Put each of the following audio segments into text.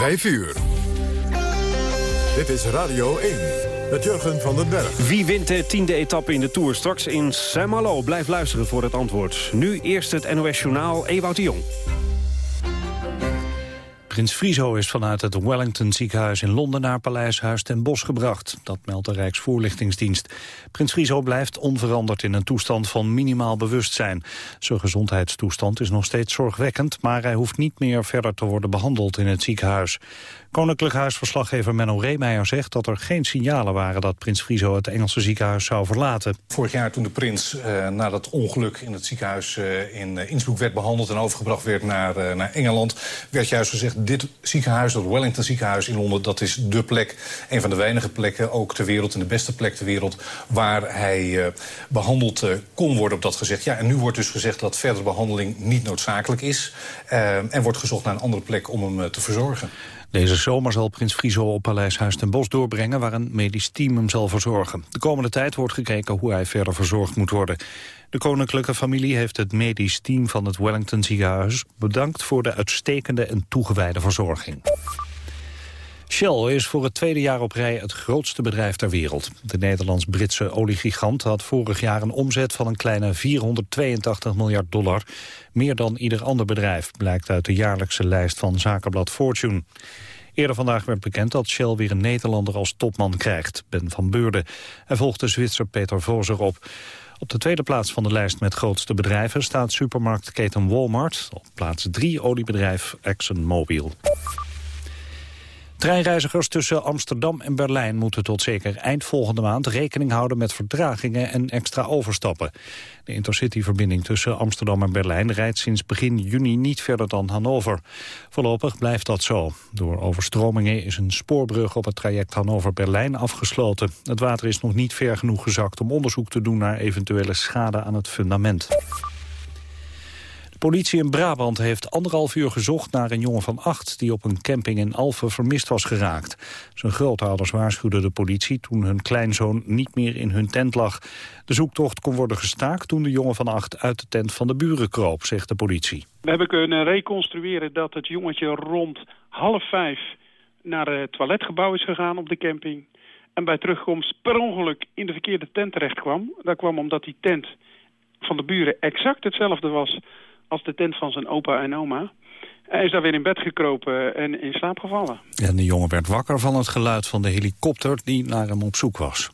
5 uur. Dit is Radio 1 met Jurgen van den Berg. Wie wint de tiende etappe in de Tour? Straks in Saint-Malo. Blijf luisteren voor het antwoord. Nu eerst het NOS Journaal Ewout de Jong. Prins Friso is vanuit het Wellington ziekenhuis in Londen naar Paleishuis ten Bosch gebracht. Dat meldt de Rijksvoorlichtingsdienst. Prins Friso blijft onveranderd in een toestand van minimaal bewustzijn. Zijn gezondheidstoestand is nog steeds zorgwekkend, maar hij hoeft niet meer verder te worden behandeld in het ziekenhuis. Koninklijk Huisverslaggever Menno Reemeijer zegt dat er geen signalen waren dat prins Friso het Engelse ziekenhuis zou verlaten. Vorig jaar toen de prins uh, na dat ongeluk in het ziekenhuis uh, in uh, Innsbruck werd behandeld en overgebracht werd naar, naar Engeland, werd juist gezegd dit ziekenhuis, dat Wellington ziekenhuis in Londen, dat is de plek, een van de weinige plekken ook ter wereld en de beste plek ter wereld waar hij behandeld kon worden op dat gezegd. Ja, en nu wordt dus gezegd dat verdere behandeling niet noodzakelijk is en wordt gezocht naar een andere plek om hem te verzorgen. Deze zomer zal prins Friso op Paleishuis ten Bosch doorbrengen... waar een medisch team hem zal verzorgen. De komende tijd wordt gekeken hoe hij verder verzorgd moet worden. De koninklijke familie heeft het medisch team van het Wellington ziekenhuis... bedankt voor de uitstekende en toegewijde verzorging. Shell is voor het tweede jaar op rij het grootste bedrijf ter wereld. De Nederlands-Britse oliegigant had vorig jaar een omzet van een kleine 482 miljard dollar. Meer dan ieder ander bedrijf, blijkt uit de jaarlijkse lijst van zakenblad Fortune. Eerder vandaag werd bekend dat Shell weer een Nederlander als topman krijgt, Ben van Beurden. Hij volgt de Zwitser Peter Voser op. Op de tweede plaats van de lijst met grootste bedrijven staat supermarktketen Walmart. Op plaats drie oliebedrijf ExxonMobil. Treinreizigers tussen Amsterdam en Berlijn moeten tot zeker eind volgende maand rekening houden met vertragingen en extra overstappen. De intercityverbinding tussen Amsterdam en Berlijn rijdt sinds begin juni niet verder dan Hannover. Voorlopig blijft dat zo. Door overstromingen is een spoorbrug op het traject Hannover-Berlijn afgesloten. Het water is nog niet ver genoeg gezakt om onderzoek te doen naar eventuele schade aan het fundament. Politie in Brabant heeft anderhalf uur gezocht naar een jongen van acht... die op een camping in Alphen vermist was geraakt. Zijn grootouders waarschuwden de politie toen hun kleinzoon niet meer in hun tent lag. De zoektocht kon worden gestaakt toen de jongen van acht uit de tent van de buren kroop, zegt de politie. We hebben kunnen reconstrueren dat het jongetje rond half vijf naar het toiletgebouw is gegaan op de camping. En bij terugkomst per ongeluk in de verkeerde tent terecht kwam. Dat kwam omdat die tent van de buren exact hetzelfde was als de tent van zijn opa en oma. Hij is daar weer in bed gekropen en in slaap gevallen. En de jongen werd wakker van het geluid van de helikopter die naar hem op zoek was.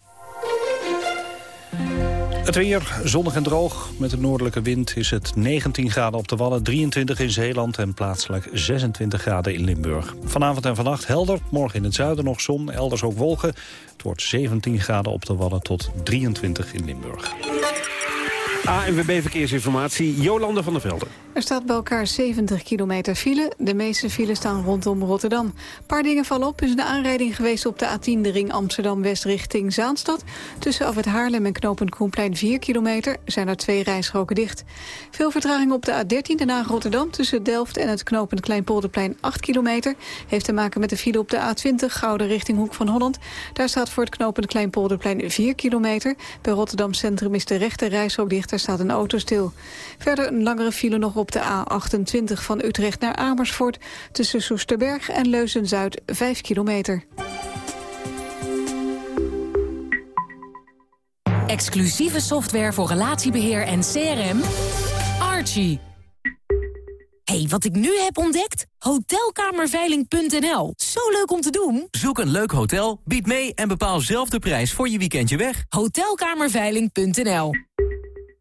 Het weer, zonnig en droog. Met de noordelijke wind is het 19 graden op de Wallen, 23 in Zeeland en plaatselijk 26 graden in Limburg. Vanavond en vannacht helder, morgen in het zuiden nog zon, elders ook wolken. Het wordt 17 graden op de Wallen tot 23 in Limburg. ANWB Verkeersinformatie, Jolande van der Velden. Er staat bij elkaar 70 kilometer file. De meeste files staan rondom Rotterdam. Een paar dingen vallen op. Is een aanrijding geweest op de A10, de ring Amsterdam-West richting Zaanstad. Tussen af het Haarlem en knooppunt Koenplein 4 kilometer zijn er twee rijstroken dicht. Veel vertraging op de A13 daarna Rotterdam tussen Delft en het knooppunt Kleinpolderplein 8 kilometer. Heeft te maken met de file op de A20 Gouden richting Hoek van Holland. Daar staat voor het knooppunt Kleinpolderplein 4 kilometer. Bij Rotterdam Centrum is de rechte rijstrook dicht. Daar staat een auto stil. Verder een langere file nog op op de A28 van Utrecht naar Amersfoort... tussen Soesterberg en Leuzen-Zuid 5 kilometer. Exclusieve software voor relatiebeheer en CRM. Archie. hey, wat ik nu heb ontdekt? Hotelkamerveiling.nl. Zo leuk om te doen. Zoek een leuk hotel, bied mee en bepaal zelf de prijs voor je weekendje weg. Hotelkamerveiling.nl.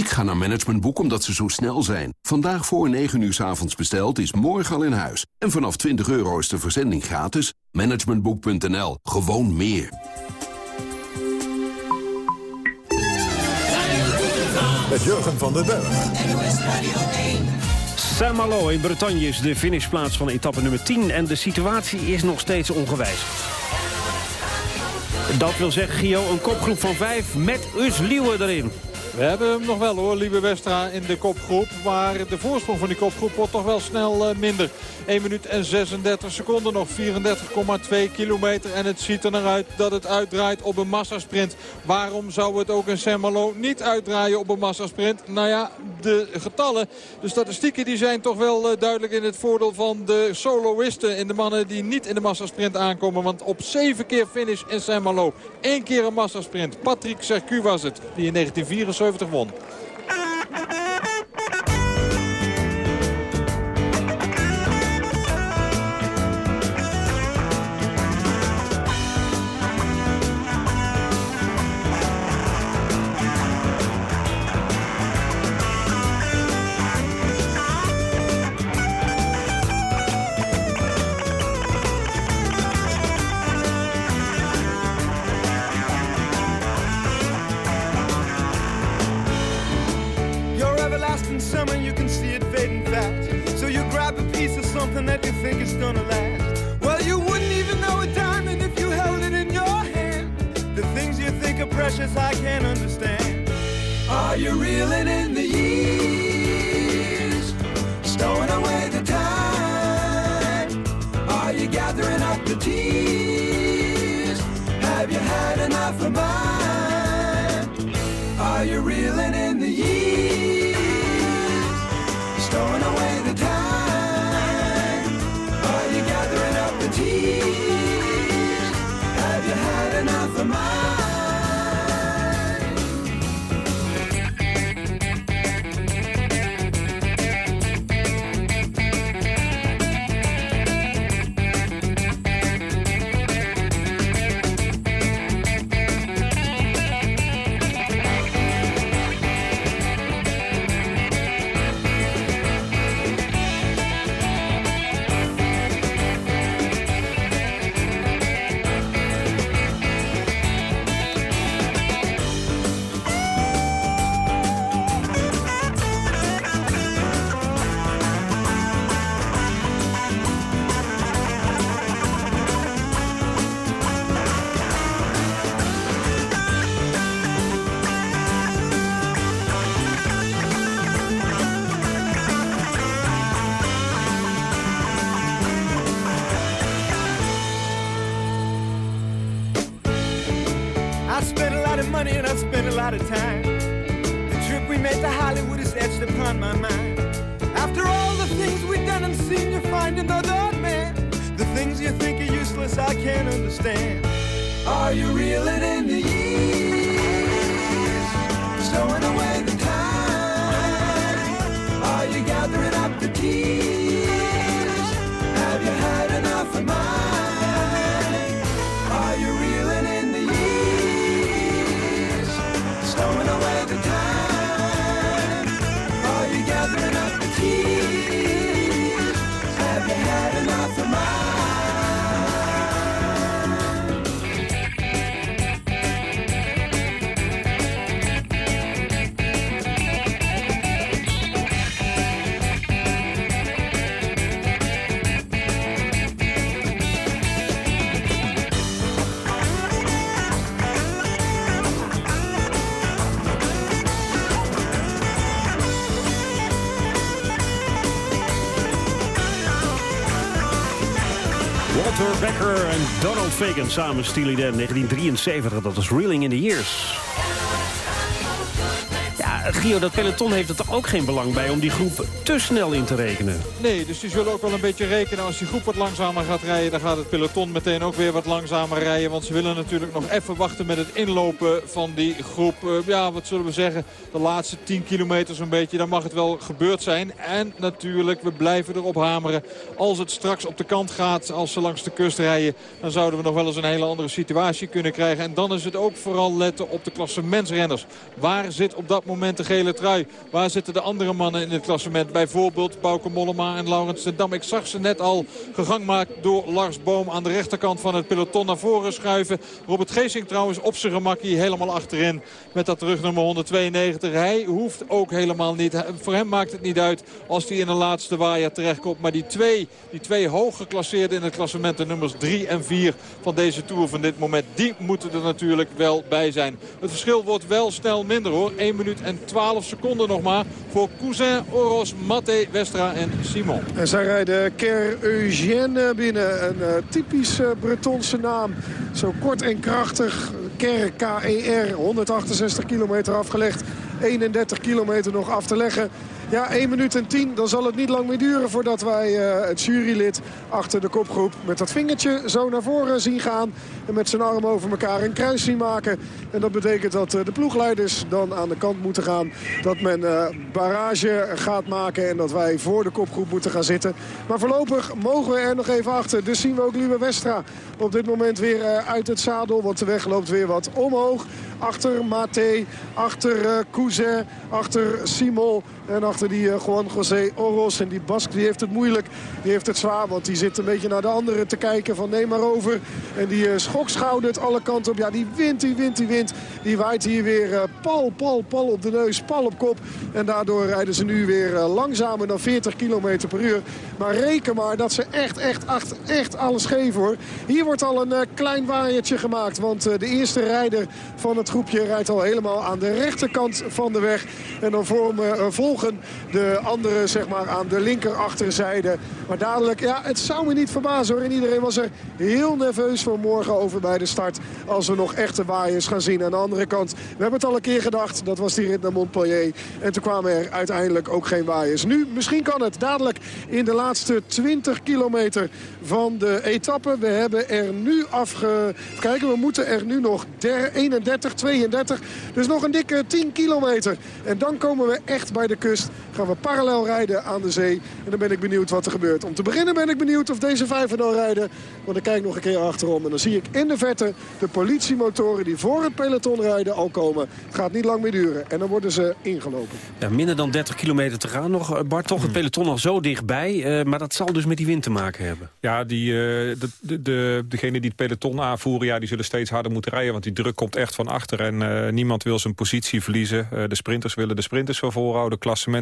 Ik ga naar Managementboek omdat ze zo snel zijn. Vandaag voor 9 uur s avonds besteld is morgen al in huis. En vanaf 20 euro is de verzending gratis. Managementboek.nl. Gewoon meer. Met Jurgen van den Berg. Saint-Malo in Bretagne is de finishplaats van etappe nummer 10... en de situatie is nog steeds ongewijzigd. Dat wil zeggen, Gio, een kopgroep van vijf met Us Liewe erin. We hebben hem nog wel hoor, Liebe Westra in de kopgroep. Maar de voorsprong van die kopgroep wordt toch wel snel uh, minder. 1 minuut en 36 seconden nog. 34,2 kilometer. En het ziet er naar uit dat het uitdraait op een massasprint. Waarom zou het ook in Saint-Malo niet uitdraaien op een massasprint? Nou ja, de getallen, de statistieken die zijn toch wel uh, duidelijk in het voordeel van de soloisten. En de mannen die niet in de massasprint aankomen. Want op 7 keer finish in Saint-Malo. Eén keer een massasprint. Patrick Sercu was het, die in 1974 won. understand. Are you reeling in the year? Fagan samen Steely Dan 1973. Dat was Reeling in the Years. Gio, dat peloton heeft er ook geen belang bij om die groep te snel in te rekenen? Nee, dus die zullen ook wel een beetje rekenen. Als die groep wat langzamer gaat rijden, dan gaat het peloton meteen ook weer wat langzamer rijden. Want ze willen natuurlijk nog even wachten met het inlopen van die groep. Uh, ja, wat zullen we zeggen, de laatste 10 kilometer zo'n beetje. Dan mag het wel gebeurd zijn. En natuurlijk, we blijven erop hameren. Als het straks op de kant gaat, als ze langs de kust rijden... dan zouden we nog wel eens een hele andere situatie kunnen krijgen. En dan is het ook vooral letten op de klassementsrenners. Waar zit op dat moment de gele trui. Waar zitten de andere mannen in het klassement? Bijvoorbeeld Bauke Mollema en Laurens Dam. Ik zag ze net al gegangmaakt door Lars Boom aan de rechterkant van het peloton naar voren schuiven. Robert Geesing trouwens op zijn gemakkie helemaal achterin met dat terugnummer 192. Hij hoeft ook helemaal niet. Voor hem maakt het niet uit als hij in de laatste waaier terechtkomt. Maar die twee, die twee hoog geclasseerden in het klassement, de nummers 3 en 4 van deze Tour van dit moment, die moeten er natuurlijk wel bij zijn. Het verschil wordt wel snel minder hoor. 1 minuut en 12 seconden nog maar voor Cousin, Oros, Matte, Westra en Simon. En zij rijden Ker Eugène binnen. Een uh, typisch uh, Bretonse naam. Zo kort en krachtig. Ker, K-E-R, 168 kilometer afgelegd. 31 kilometer nog af te leggen. Ja, 1 minuut en 10. Dan zal het niet lang meer duren voordat wij uh, het jurylid achter de kopgroep met dat vingertje zo naar voren zien gaan. En met zijn arm over elkaar een kruis zien maken. En dat betekent dat uh, de ploegleiders dan aan de kant moeten gaan. Dat men uh, barrage gaat maken en dat wij voor de kopgroep moeten gaan zitten. Maar voorlopig mogen we er nog even achter. Dus zien we ook Liebe Westra op dit moment weer uit het zadel. Want de weg loopt weer wat omhoog. Achter Mate, achter Cousin, achter Simon en achter die uh, Juan José Oros. En die Bask die heeft het moeilijk, die heeft het zwaar. Want die zit een beetje naar de anderen te kijken van neem maar over. En die uh, schokschoudert alle kanten op. Ja, die wint, die wint, die wint. Die waait hier weer uh, pal, pal, pal op de neus, pal op kop. En daardoor rijden ze nu weer langzamer dan 40 km per uur. Maar reken maar dat ze echt, echt, echt, echt alles geven hoor. Hier wordt al een klein waaiertje gemaakt. Want de eerste rijder van het groepje rijdt al helemaal aan de rechterkant van de weg. En dan vormen, volgen de anderen zeg maar, aan de linker achterzijde. Maar dadelijk, ja, het zou me niet verbazen hoor. En iedereen was er heel nerveus voor morgen over bij de start. Als we nog echte waaiers gaan zien. Aan de andere kant, we hebben het al een keer gedacht. Dat was die rit naar Montpellier. En toen kwamen er uiteindelijk ook geen waaiers. Nu, misschien kan het dadelijk in de laatste 20 kilometer van de etappe. We hebben er nu afge... Kijken, we moeten er nu nog 31, 32. Dus nog een dikke 10 kilometer. En dan komen we echt bij de kust. Gaan we parallel rijden aan de zee. En dan ben ik benieuwd wat er gebeurt. Om te beginnen ben ik benieuwd of deze vijver dan rijden. Want ik kijk nog een keer achterom. En dan zie ik in de verte de politiemotoren die voor het peloton rijden al komen. Het gaat niet lang meer duren. En dan worden ze ingelopen. Ja, minder dan 30 kilometer te gaan nog. Bart, toch het peloton al zo dichtbij. Uh, maar dat zal dus met die wind te maken hebben. Ja, die, uh, de, de, de, degene die het peloton aanvoeren... Ja, die zullen steeds harder moeten rijden. Want die druk komt echt van achter. En uh, niemand wil zijn positie verliezen. Uh, de sprinters willen de sprinters van voorhouden.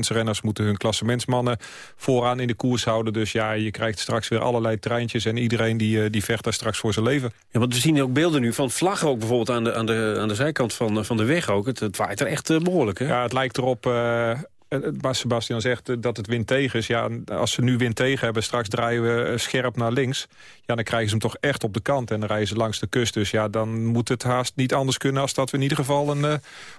Klassementsrenners moeten hun klassementsmannen vooraan in de koers houden. Dus ja, je krijgt straks weer allerlei treintjes. En iedereen die, uh, die vecht daar straks voor zijn leven. Ja, want we zien ook beelden nu van vlaggen ook bijvoorbeeld aan de, aan de, aan de zijkant van, van de weg ook. Het, het waait er echt behoorlijk, hè? Ja, het lijkt erop wat Sebastian zegt dat het wind tegen is. Ja, als ze nu wind tegen hebben, straks draaien we scherp naar links. Ja, dan krijgen ze hem toch echt op de kant en dan rijden ze langs de kust. Dus ja, dan moet het haast niet anders kunnen... als dat we in ieder geval een, uh,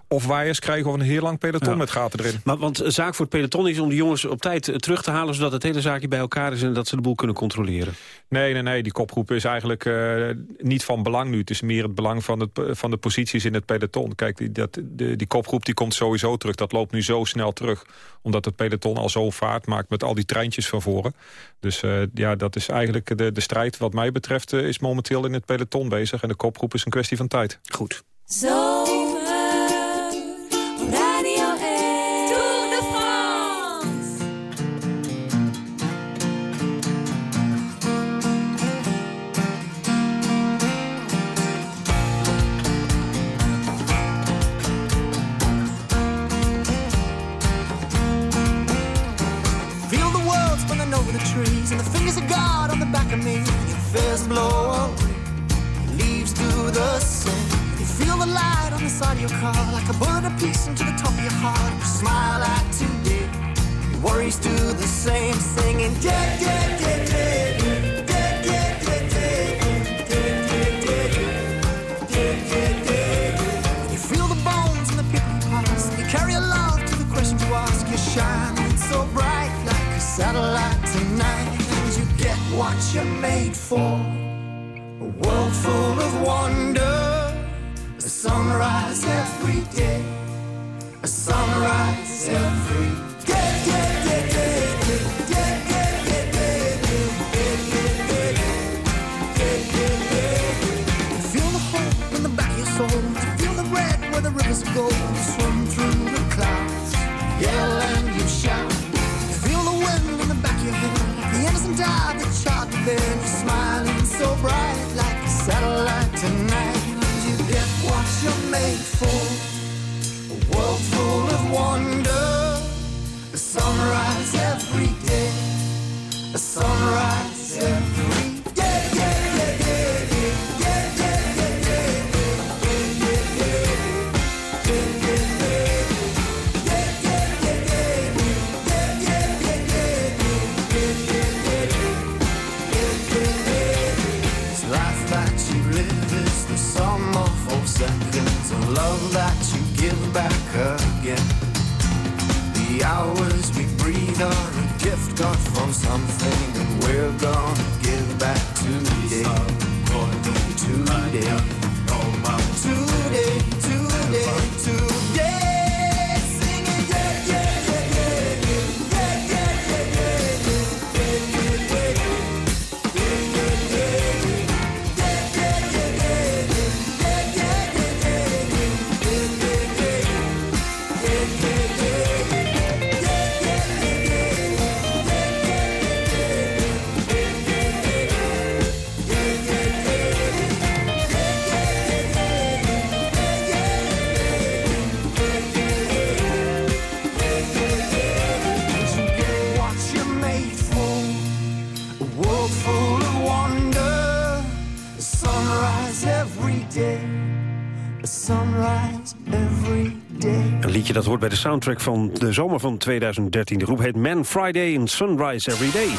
of waaiers krijgen of een heel lang peloton ja. met gaten erin. Maar want de zaak voor het peloton is om de jongens op tijd terug te halen... zodat het hele zaakje bij elkaar is en dat ze de boel kunnen controleren. Nee, nee, nee. Die kopgroep is eigenlijk uh, niet van belang nu. Het is meer het belang van, het, van de posities in het peloton. Kijk, die, dat, de, die kopgroep die komt sowieso terug. Dat loopt nu zo snel terug. Omdat het peloton al zo vaart maakt met al die treintjes van voren. Dus uh, ja, dat is eigenlijk de, de strijd wat mij betreft... Uh, is momenteel in het peloton bezig. En de kopgroep is een kwestie van tijd. Goed. Zo. Sunrise every day. Hoort bij de soundtrack van de zomer van 2013. De groep heet Man Friday and Sunrise Every Day.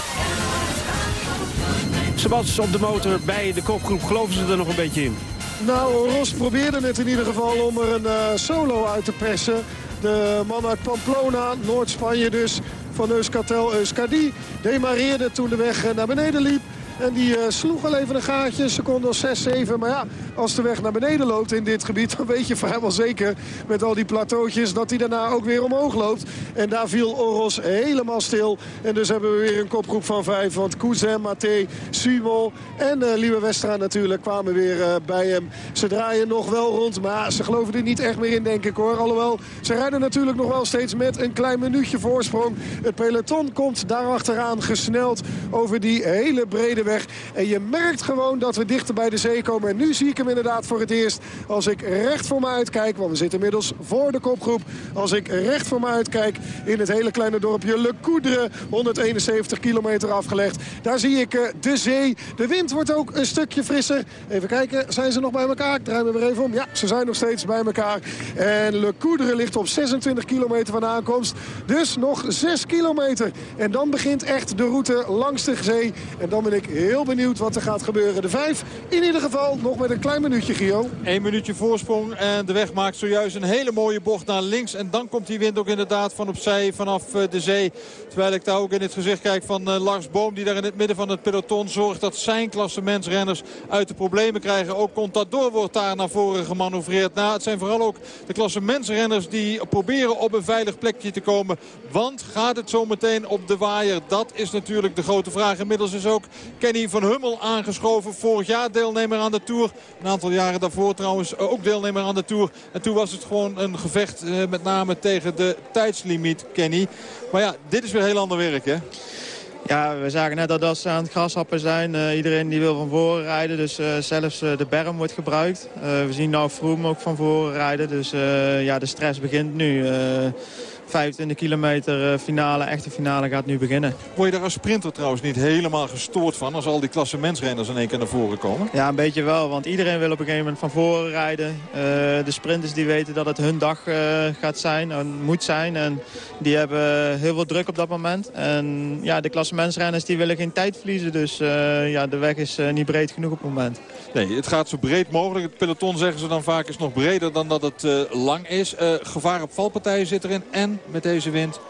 Sebas op de motor bij de kopgroep. Geloven ze er nog een beetje in? Nou, Ros probeerde het in ieder geval om er een eh, solo uit te persen. De man uit Pamplona, Noord-Spanje dus, van Euskartel Euskadi... demareerde toen de weg eh, naar beneden liep. En die eh, sloeg al even een gaatje, seconde of 6, 7. Maar ja, als de weg naar beneden loopt in dit gebied... dan weet je vrijwel zeker met al die plateautjes dat hij daarna ook weer omhoog loopt. En daar viel Oros helemaal stil. En dus hebben we weer een kopgroep van vijf. Want Cousin, Mathé, Sumo en uh, Westra natuurlijk kwamen weer uh, bij hem. Ze draaien nog wel rond, maar ze geloven er niet echt meer in, denk ik hoor. Alhoewel, ze rijden natuurlijk nog wel steeds met een klein minuutje voorsprong. Het peloton komt daarachteraan gesneld over die hele brede weg. En je merkt gewoon dat we dichter bij de zee komen. En nu zie ik hem inderdaad voor het eerst. Als ik recht voor me uitkijk, want we zitten inmiddels voor de kopgroep. Als ik recht voor me uitkijk in het hele kleine dorpje Le Coudre. 171 kilometer afgelegd. Daar zie ik uh, de zee. De wind wordt ook een stukje frisser. Even kijken, zijn ze nog bij elkaar? Ik draai me weer even om. Ja, ze zijn nog steeds bij elkaar. En Le Coudre ligt op 26 kilometer van aankomst. Dus nog 6 kilometer. En dan begint echt de route langs de zee. En dan ben ik heel benieuwd wat er gaat gebeuren. De vijf in ieder geval nog met een klein minuutje, Gio. Eén minuutje voorsprong en de weg maakt zojuist een hele mooie bocht naar links. En dan komt die wind ook inderdaad van opzij vanaf de zee. Terwijl ik daar ook in het gezicht kijk van Lars Boom... die daar in het midden van het peloton zorgt dat zijn klassementsrenners uit de problemen krijgen. Ook Contador wordt daar naar voren gemanoeuvreerd. Nou, het zijn vooral ook de klassementsrenners die proberen op een veilig plekje te komen. Want gaat het zo meteen op de waaier? Dat is natuurlijk de grote vraag. Inmiddels is ook Kenny van Hummel aangeschoven. Vorig jaar deelnemer aan de Tour. Een aantal jaren daarvoor trouwens ook deelnemer aan de Tour. En toen was het gewoon een gevecht met name tegen de tijdslimiet, Kenny. Maar ja, dit is weer heel ander werk, hè? Ja, we zagen net dat ze aan het grashappen zijn. Uh, iedereen die wil van voren rijden. Dus uh, zelfs de berm wordt gebruikt. we zien nou Froome ook van voren rijden. Dus ja, de stress begint nu. 25 kilometer finale, echte finale gaat nu beginnen. Word je daar als sprinter trouwens niet helemaal gestoord van... als al die klassementsrenners in één keer naar voren komen? Ja, een beetje wel. Want iedereen wil op een gegeven moment van voren rijden. Uh, de sprinters die weten dat het hun dag uh, gaat zijn en moet zijn. En die hebben heel veel druk op dat moment. En ja, de klassementsrenners die willen geen tijd verliezen. Dus uh, ja, de weg is niet breed genoeg op het moment. Nee, het gaat zo breed mogelijk. Het peloton zeggen ze dan vaak is nog breder dan dat het lang is. gevaar op valpartijen zit erin. En met deze wind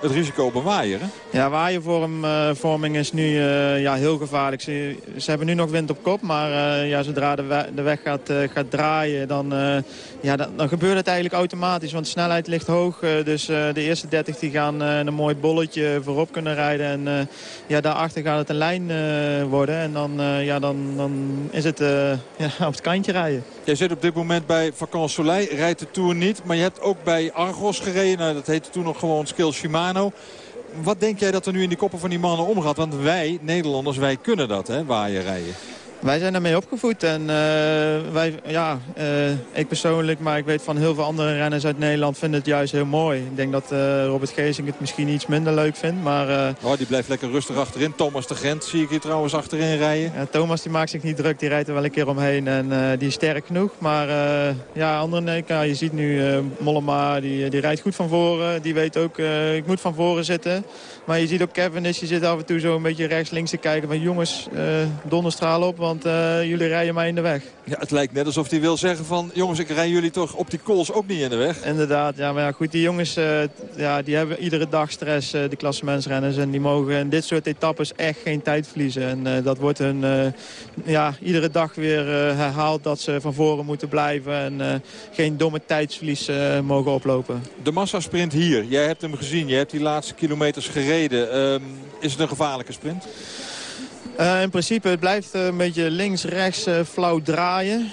het risico op een waaier. Hè? Ja, waaiervorming is nu uh, ja, heel gevaarlijk. Ze, ze, hebben nu nog wind op kop, maar uh, ja, zodra de, we de weg gaat, uh, gaat draaien, dan, ja, dan, dan, gebeurt het eigenlijk automatisch. Want de snelheid ligt hoog, dus de eerste 30 die gaan een mooi bolletje voorop kunnen rijden. En ja, daarachter gaat het een lijn worden en dan, ja, dan, dan is het ja, op het kantje rijden. Jij zit op dit moment bij Vacances Soleil, rijdt de Tour niet. Maar je hebt ook bij Argos gereden. Nou, dat heette toen nog gewoon Skill Shimano. Wat denk jij dat er nu in die koppen van die mannen omgaat? Want wij, Nederlanders, wij kunnen dat, hè, waaien rijden. Wij zijn daarmee opgevoed en uh, wij, ja, uh, ik persoonlijk, maar ik weet van heel veel andere renners uit Nederland vinden het juist heel mooi. Ik denk dat uh, Robert Geesing het misschien iets minder leuk vindt, maar... oh, die blijft lekker rustig achterin. Thomas de Gent zie ik hier trouwens achterin rijden. Thomas die maakt zich niet druk, die rijdt er wel een keer omheen en die is sterk genoeg. Maar ja, andere nee, je ziet nu Mollema, die, die rijdt goed van voren. Die weet ook, ik moet van voren zitten. Maar je ziet ook Kevin is, je zit af en toe zo een beetje rechts-links te kijken van jongens, donderstraal op, want jullie rijden mij in de weg. Ja, het lijkt net alsof hij wil zeggen van... jongens, ik rij jullie toch op die kools ook niet in de weg. Inderdaad, ja, maar ja, goed, die jongens uh, ja, die hebben iedere dag stress, uh, de klassementsrenners. En die mogen in dit soort etappes echt geen tijd verliezen. En uh, dat wordt hun ja, iedere dag weer herhaald dat ze van voren moeten blijven. En geen domme tijdsverlies mogen oplopen. De massasprint hier, jij hebt hem gezien. Je hebt die laatste kilometers gereden. Ehm, is het een gevaarlijke sprint? Uh, in principe, het blijft een beetje links-rechts uh, flauw draaien.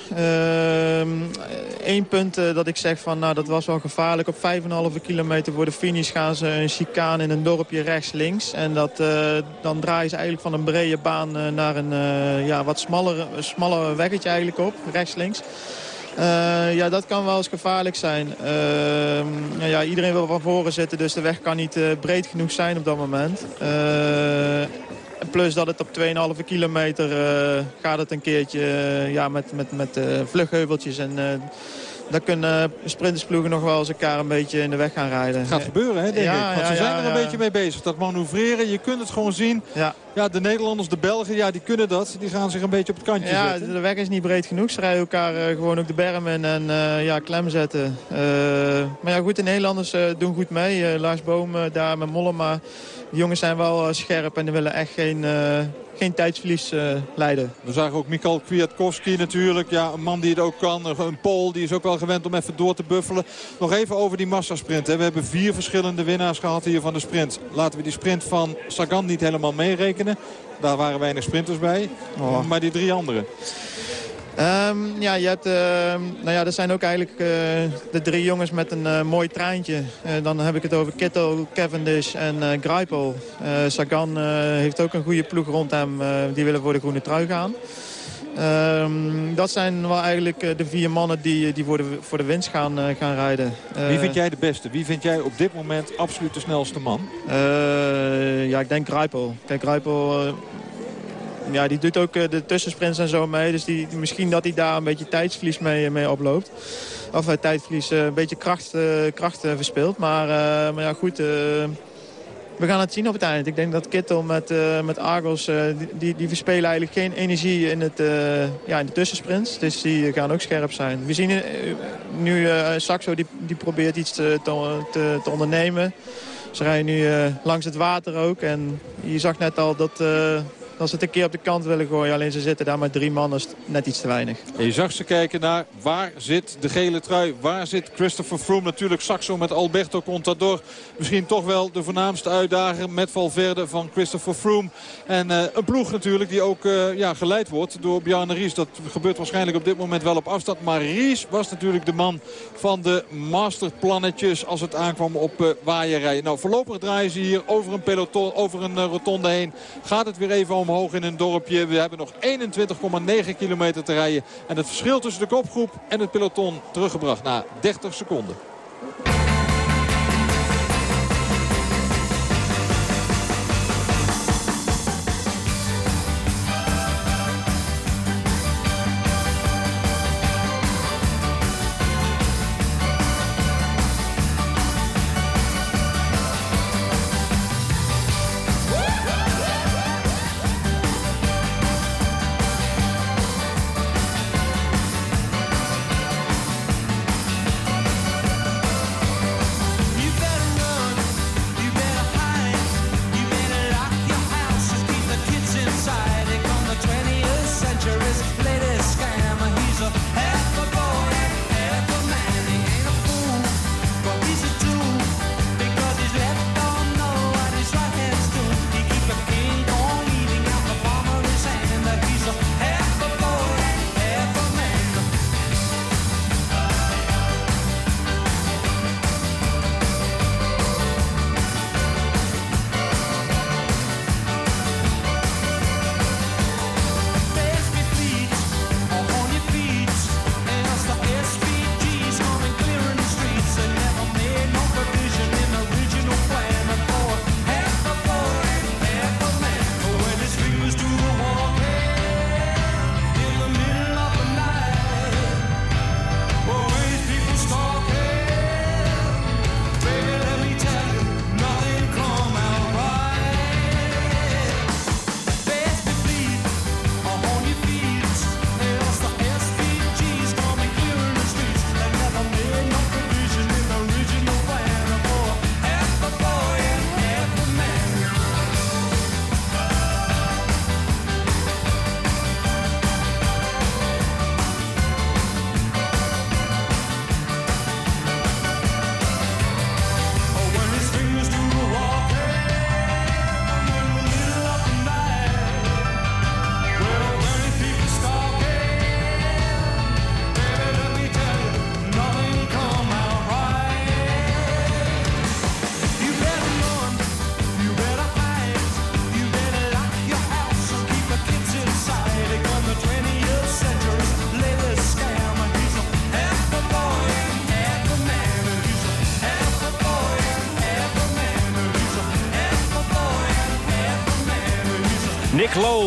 Eén uh, punt dat ik zeg van, nou dat was wel gevaarlijk. Op 5,5 kilometer voor de finish gaan ze een chicane in een dorpje rechts-links. En dat, dan draaien ze eigenlijk van een brede baan naar een ja, wat smaller weggetje eigenlijk op, rechts-links. Uh, ja, dat kan wel eens gevaarlijk zijn. Uh, ja, iedereen wil van voren zitten, dus de weg kan niet uh, breed genoeg zijn op dat moment. Plus dat het op 2,5 kilometer gaat het een keertje ja, met, met, met vluchtheuveltjes. En daar kunnen sprintersploegen nog wel eens elkaar een beetje in de weg gaan rijden. Het gaat gebeuren, hè, denk ja, ik. Want ja, ze zijn er een beetje mee bezig. Dat manoeuvreren, je kunt het gewoon zien. Ja. Ja, de Nederlanders, de Belgen, ja, die kunnen dat. Die gaan zich een beetje op het kantje ja, zetten. de weg is niet breed genoeg. Ze rijden elkaar gewoon ook de berm in en ja, klem zetten. maar ja, goed, de Nederlanders doen goed mee. Lars Boom daar met Mollema de jongens zijn wel eh, scherp en willen echt geen, uh, geen tijdsverlies uh, leiden. We zagen ook Mikhail Kwiatkowski natuurlijk. Ja, een man die het ook kan. Een Pool die is ook wel gewend om even door te buffelen. Nog even over die massasprint. Hè. We hebben vier verschillende winnaars gehad hier van de sprint. Laten we die sprint van Sagan niet helemaal meerekenen. Daar waren weinig sprinters bij. Oh. Maar die drie anderen. Um, ja, je hebt, uh, nou ja, er zijn ook eigenlijk uh, de drie jongens met een uh, mooi treintje. Uh, dan heb ik het over Kittel, Cavendish en uh, Greipel. Sagan heeft ook een goede ploeg rond hem. die willen voor de groene trui gaan. Um, dat zijn wel eigenlijk de vier mannen die, die voor, de, voor de winst gaan, gaan rijden. Wie vind jij de beste? Wie vind jij op dit moment absoluut de snelste man? ja, ik denk Greipel. Kijk, ja, die doet ook eh, de tussensprints en zo mee. Dus die, misschien dat hij daar een beetje tijdsverlies mee, mee oploopt. Of uh, tijdverlies, uh, een beetje kracht, kracht verspeelt. Maar, maar ja, goed... we gaan het zien op het eind. Ik denk dat Kittel met, met Argos, die, die verspelen eigenlijk geen energie in, het, ja, in de tussensprints. Dus die gaan ook scherp zijn. We zien nu Saxo, die, die probeert iets te, te, te ondernemen. Ze rijden nu langs het water ook. En je zag net al dat dat ze het een keer op de kant willen gooien. Alleen ze zitten daar met drie man, is net iets te weinig. En je zag ze kijken naar waar zit de gele trui. Waar zit Christopher Froome? Natuurlijk Saxo met Alberto Contador. Misschien toch wel de voornaamste uitdager met Valverde van Christopher Froome. En uh, een ploeg natuurlijk die ook uh, ja, geleid wordt door Bjarne Ries. Dat gebeurt waarschijnlijk op dit moment wel op afstand. Maar Ries was natuurlijk de man van de masterplannetjes als het aankwam op uh. Nou, voorlopig draaien ze hier over een peloton, over een rotonde heen. Gaat het weer even om omhoog in een dorpje. We hebben nog 21,9 kilometer te rijden. En het verschil tussen de kopgroep en het peloton teruggebracht na 30 seconden.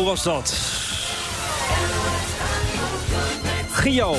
Was dat. Gio.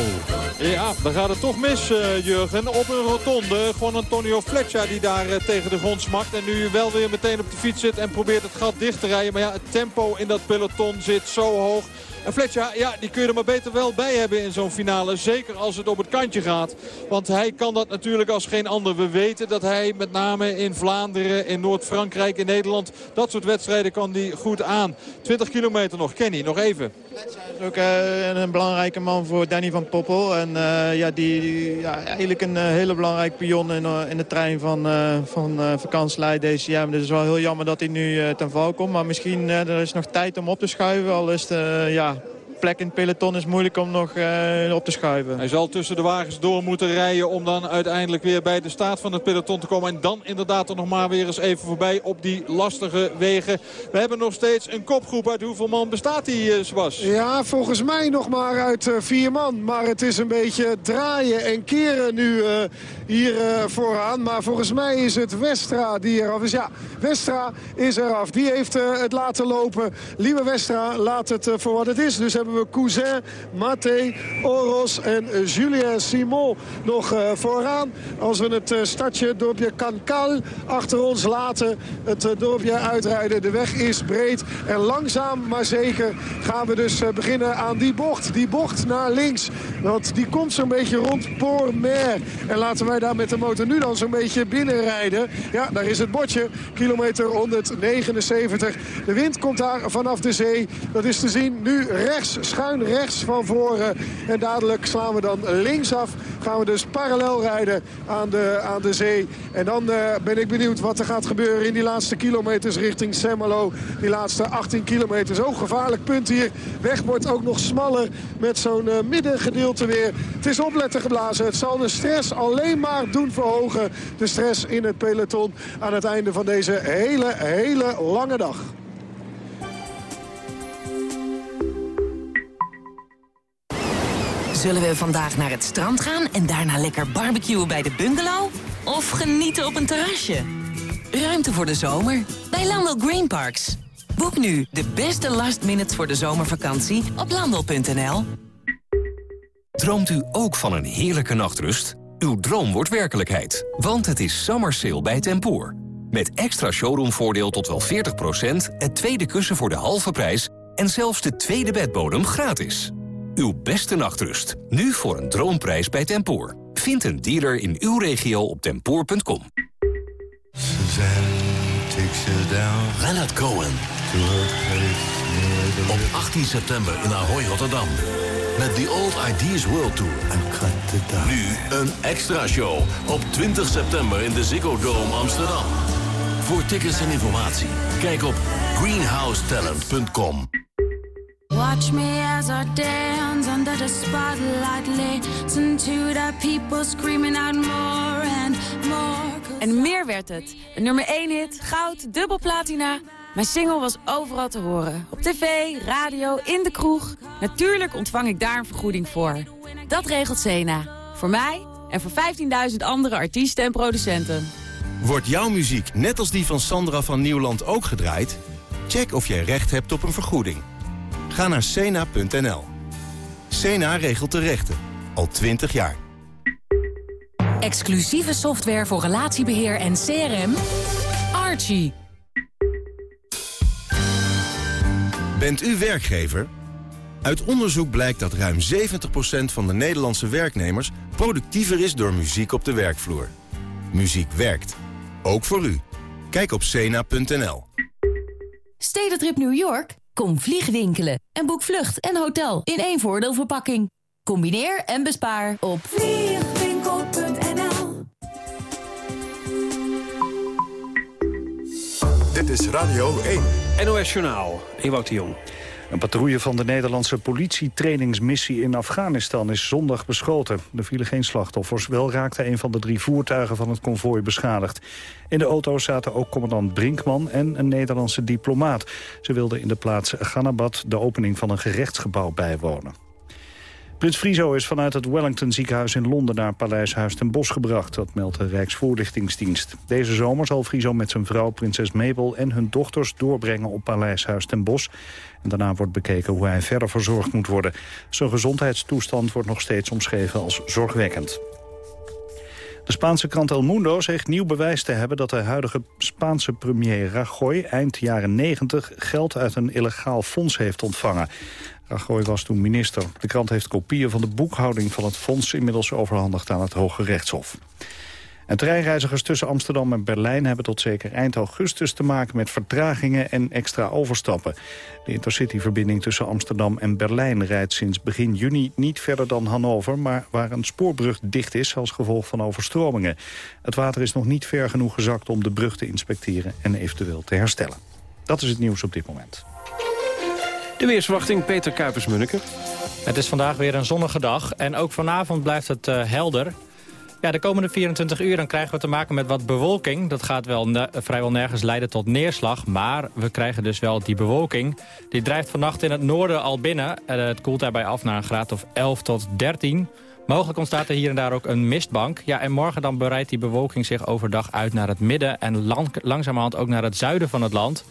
Ja, dan gaat het toch mis, uh, Jurgen. Op een rotonde. Gewoon Antonio Fletcher die daar uh, tegen de grond smakt. En nu wel weer meteen op de fiets zit en probeert het gat dicht te rijden. Maar ja, het tempo in dat peloton zit zo hoog. En Fletcher, ja, die kun je er maar beter wel bij hebben in zo'n finale. Zeker als het op het kantje gaat. Want hij kan dat natuurlijk als geen ander. We weten dat hij met name in Vlaanderen, in Noord-Frankrijk, in Nederland... dat soort wedstrijden kan hij goed aan. 20 kilometer nog. Kenny, nog even. Fletcher is ook uh, een belangrijke man voor Danny van Poppel. En uh, ja, die, ja, eigenlijk een uh, hele belangrijke pion in, in de trein van, van vakantielei deze jaar. Dus het is wel heel jammer dat hij nu ten val komt. Maar misschien er is nog tijd om op te schuiven. Al is het, ja, plek in het peloton is moeilijk om nog uh, op te schuiven. Hij zal tussen de wagens door moeten rijden om dan uiteindelijk weer bij de staat van het peloton te komen. En dan inderdaad er nog maar weer eens even voorbij op die lastige wegen. We hebben nog steeds een kopgroep. Uit hoeveel man bestaat die, uh, Sebas? Ja, volgens mij nog maar uit uh, vier man. Maar het is een beetje draaien en keren nu hier vooraan. Maar volgens mij is het Westra die eraf is. Ja, Westra is eraf. Die heeft het laten lopen. Lieve Westra laat het voor wat het is. Dus hebben we Cousin, Maté, Oros en Julien Simon nog uh, vooraan. Als we het uh, stadje dorpje Cancale achter ons laten. Het dorpje uitrijden. De weg is breed. En langzaam maar zeker gaan we dus beginnen aan die bocht. Die bocht naar links. Want die komt zo'n beetje rond Port-Mer. En laten wij daar met de motor nu dan zo'n beetje binnenrijden. Ja, daar is het bordje. Kilometer 179. De wind komt daar vanaf de zee. Dat is te zien nu rechts schuin rechts van voren. En dadelijk slaan we dan linksaf. Gaan we dus parallel rijden aan de, aan de zee. En dan uh, ben ik benieuwd wat er gaat gebeuren in die laatste kilometers richting Saint-Malo. Die laatste 18 kilometer. Zo gevaarlijk punt hier. Weg wordt ook nog smaller met zo'n uh, middengedeelte weer. Het is opletten geblazen. Het zal de stress alleen maar doen verhogen. De stress in het peloton aan het einde van deze hele, hele lange dag. Zullen we vandaag naar het strand gaan en daarna lekker barbecuen bij de bungalow? Of genieten op een terrasje? Ruimte voor de zomer bij Landel Green Parks. Boek nu de beste last minutes voor de zomervakantie op landel.nl. Droomt u ook van een heerlijke nachtrust? Uw droom wordt werkelijkheid, want het is summer sale bij Tempoor. Met extra showroomvoordeel tot wel 40%, het tweede kussen voor de halve prijs... en zelfs de tweede bedbodem gratis. Uw beste nachtrust. Nu voor een droomprijs bij Tempoor. Vind een dealer in uw regio op tempoor.com. Leonard Cohen. Op 18 september in Ahoy, Rotterdam. Met The Old Ideas World Tour. Nu een extra show op 20 september in de Ziggo Dome Amsterdam. Voor tickets en informatie, kijk op greenhousetalent.com. Watch me as I dance under the spotlight. Listen to the people screaming out more and more. En meer werd het. Een nummer 1 hit, goud, dubbel platina. Mijn single was overal te horen. Op tv, radio, in de kroeg. Natuurlijk ontvang ik daar een vergoeding voor. Dat regelt Sena. Voor mij en voor 15.000 andere artiesten en producenten. Wordt jouw muziek net als die van Sandra van Nieuwland ook gedraaid? Check of jij recht hebt op een vergoeding. Ga naar cena.nl. Cena regelt de rechten. Al 20 jaar. Exclusieve software voor relatiebeheer en CRM. Archie. Bent u werkgever? Uit onderzoek blijkt dat ruim 70% van de Nederlandse werknemers... productiever is door muziek op de werkvloer. Muziek werkt. Ook voor u. Kijk op cena.nl. Stedentrip New York? Kom vliegwinkelen en boek vlucht en hotel in één voordeelverpakking. Combineer en bespaar op vliegwinkel.nl Dit is Radio 1. NOS Journaal, Ewout de Jong. Een patrouille van de Nederlandse politietrainingsmissie in Afghanistan is zondag beschoten. Er vielen geen slachtoffers, wel raakte een van de drie voertuigen van het konvooi beschadigd. In de auto zaten ook commandant Brinkman en een Nederlandse diplomaat. Ze wilden in de plaats Ghanabad de opening van een gerechtsgebouw bijwonen. Prins Friso is vanuit het Wellington ziekenhuis in Londen naar Paleis Huis ten Bosch gebracht. Dat meldt de Rijksvoorlichtingsdienst. Deze zomer zal Friso met zijn vrouw prinses Mabel en hun dochters doorbrengen op Paleis Huis ten Bosch. En daarna wordt bekeken hoe hij verder verzorgd moet worden. Zijn gezondheidstoestand wordt nog steeds omschreven als zorgwekkend. De Spaanse krant El Mundo zegt nieuw bewijs te hebben... dat de huidige Spaanse premier Rajoy eind jaren 90 geld uit een illegaal fonds heeft ontvangen. Rajoy was toen minister. De krant heeft kopieën van de boekhouding van het fonds... inmiddels overhandigd aan het Hoge Rechtshof. En treinreizigers tussen Amsterdam en Berlijn hebben tot zeker eind augustus te maken met vertragingen en extra overstappen. De intercityverbinding tussen Amsterdam en Berlijn rijdt sinds begin juni niet verder dan Hannover, maar waar een spoorbrug dicht is als gevolg van overstromingen. Het water is nog niet ver genoeg gezakt om de brug te inspecteren en eventueel te herstellen. Dat is het nieuws op dit moment. De weersverwachting, Peter Kuipers-Munneke. Het is vandaag weer een zonnige dag en ook vanavond blijft het uh, helder. Ja, de komende 24 uur dan krijgen we te maken met wat bewolking. Dat gaat wel vrijwel nergens leiden tot neerslag. Maar we krijgen dus wel die bewolking. Die drijft vannacht in het noorden al binnen. Uh, het koelt daarbij af naar een graad of 11 tot 13. Mogelijk ontstaat er hier en daar ook een mistbank. Ja, en morgen dan bereidt die bewolking zich overdag uit naar het midden... en lang, langzamerhand ook naar het zuiden van het land.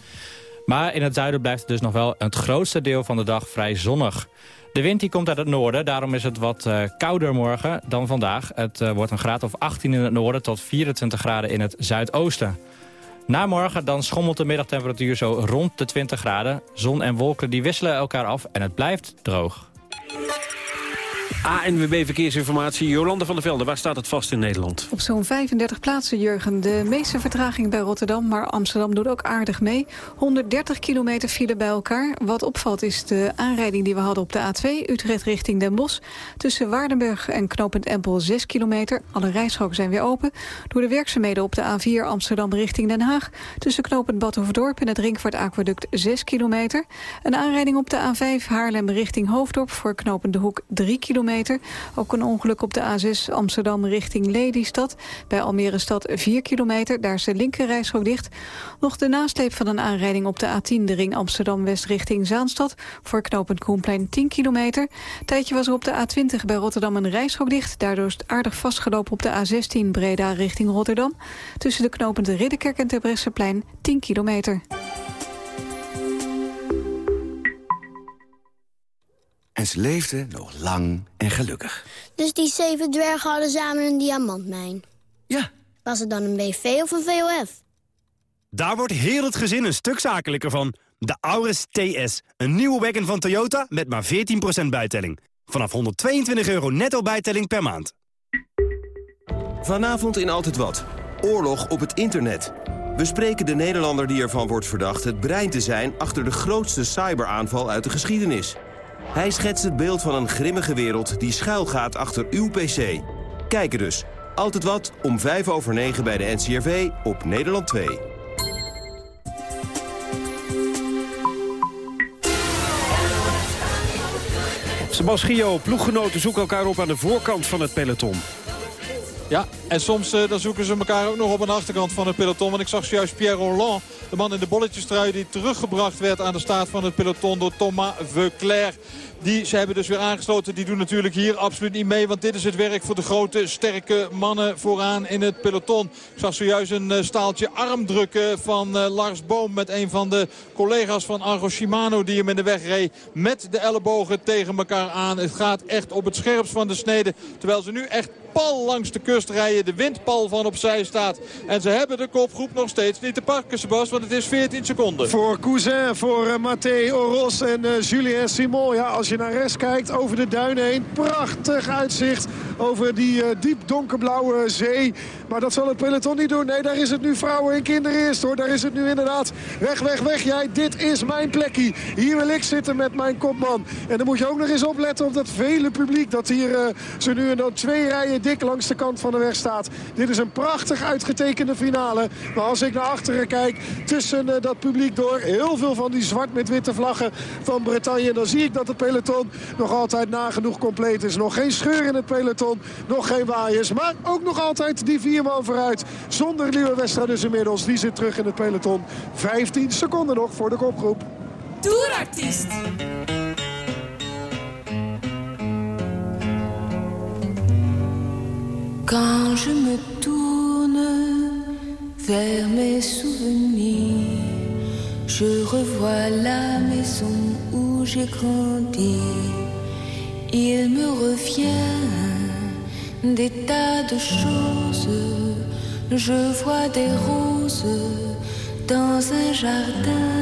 Maar in het zuiden blijft het dus nog wel het grootste deel van de dag vrij zonnig. De wind die komt uit het noorden, daarom is het wat uh, kouder morgen dan vandaag. Het uh, wordt een graad of 18 in het noorden tot 24 graden in het zuidoosten. Na morgen dan schommelt de middagtemperatuur zo rond de 20 graden. Zon en wolken die wisselen elkaar af en het blijft droog. ANWB Verkeersinformatie, Jolande van der Velde. Waar staat het vast in Nederland? Op zo'n 35 plaatsen, Jurgen. De meeste vertraging bij Rotterdam, maar Amsterdam doet ook aardig mee. 130 kilometer file bij elkaar. Wat opvalt is de aanrijding die we hadden op de A2, Utrecht richting Den Bosch. Tussen Waardenburg en knooppunt Empel 6 kilometer. Alle rijstroken zijn weer open. Door de werkzaamheden op de A4 Amsterdam richting Den Haag. Tussen knooppunt Badhoevedorp en het Ringvaart Aquaduct 6 kilometer. Een aanrijding op de A5 Haarlem richting Hoofddorp voor knooppunt De Hoek 3 kilometer. Ook een ongeluk op de A6 Amsterdam richting Lelystad. Bij Almere stad 4 kilometer, daar is de linkerrijstrook dicht. Nog de nasleep van een aanrijding op de A10, de ring Amsterdam-West richting Zaanstad. Voor knooppunt Koenplein 10 kilometer. Tijdje was er op de A20 bij Rotterdam een rijstrook dicht. Daardoor is het aardig vastgelopen op de A16 Breda richting Rotterdam. Tussen de knopende Ridderkerk en Terbrechtseplein 10 kilometer. En ze leefden nog lang en gelukkig. Dus die zeven dwergen hadden samen een diamantmijn? Ja. Was het dan een BV of een VOF? Daar wordt heel het gezin een stuk zakelijker van. De Auris TS, een nieuwe wagon van Toyota met maar 14% bijtelling. Vanaf 122 euro netto bijtelling per maand. Vanavond in Altijd Wat. Oorlog op het internet. We spreken de Nederlander die ervan wordt verdacht het brein te zijn... achter de grootste cyberaanval uit de geschiedenis. Hij schetst het beeld van een grimmige wereld die schuilgaat achter uw pc. Kijken dus. Altijd wat om 5 over 9 bij de NCRV op Nederland 2. Sebastio, ploeggenoten zoeken elkaar op aan de voorkant van het peloton. Ja, en soms uh, dan zoeken ze elkaar ook nog op een achterkant van het peloton. Want ik zag zojuist Pierre Roland, de man in de bolletjestrui... die teruggebracht werd aan de staat van het peloton door Thomas Veuclair. Die ze hebben dus weer aangesloten. Die doen natuurlijk hier absoluut niet mee. Want dit is het werk voor de grote, sterke mannen vooraan in het peloton. Ik zag zojuist een uh, staaltje armdrukken van uh, Lars Boom... met een van de collega's van Argo Shimano die hem in de weg reed. Met de ellebogen tegen elkaar aan. Het gaat echt op het scherpst van de snede. Terwijl ze nu echt langs de kust rijden. De windpal van opzij staat. En ze hebben de kopgroep nog steeds niet te pakken, Sebas. Want het is 14 seconden. Voor Cousin, voor uh, Matteo Oros en uh, Julien Simon. Ja, als je naar rechts kijkt, over de duinen heen. Prachtig uitzicht over die uh, diep donkerblauwe zee. Maar dat zal het peloton niet doen. Nee, daar is het nu vrouwen en kinderen eerst hoor. Daar is het nu inderdaad. Weg, weg, weg jij. Dit is mijn plekje. Hier wil ik zitten met mijn kopman. En dan moet je ook nog eens opletten op dat vele publiek... dat hier zo nu en dan twee rijen langs de kant van de weg staat. Dit is een prachtig uitgetekende finale. Maar als ik naar achteren kijk, tussen uh, dat publiek door... heel veel van die zwart met witte vlaggen van Bretagne... dan zie ik dat het peloton nog altijd nagenoeg compleet is. Nog geen scheur in het peloton, nog geen waaiers. Maar ook nog altijd die vier man vooruit. Zonder Liewe Westra dus inmiddels. Die zit terug in het peloton. 15 seconden nog voor de kopgroep. Tourartiest. Quand je me tourne vers mes souvenirs, je revois la maison où j'ai grandi. Il me revient des tas de choses. Je vois des roses dans un jardin,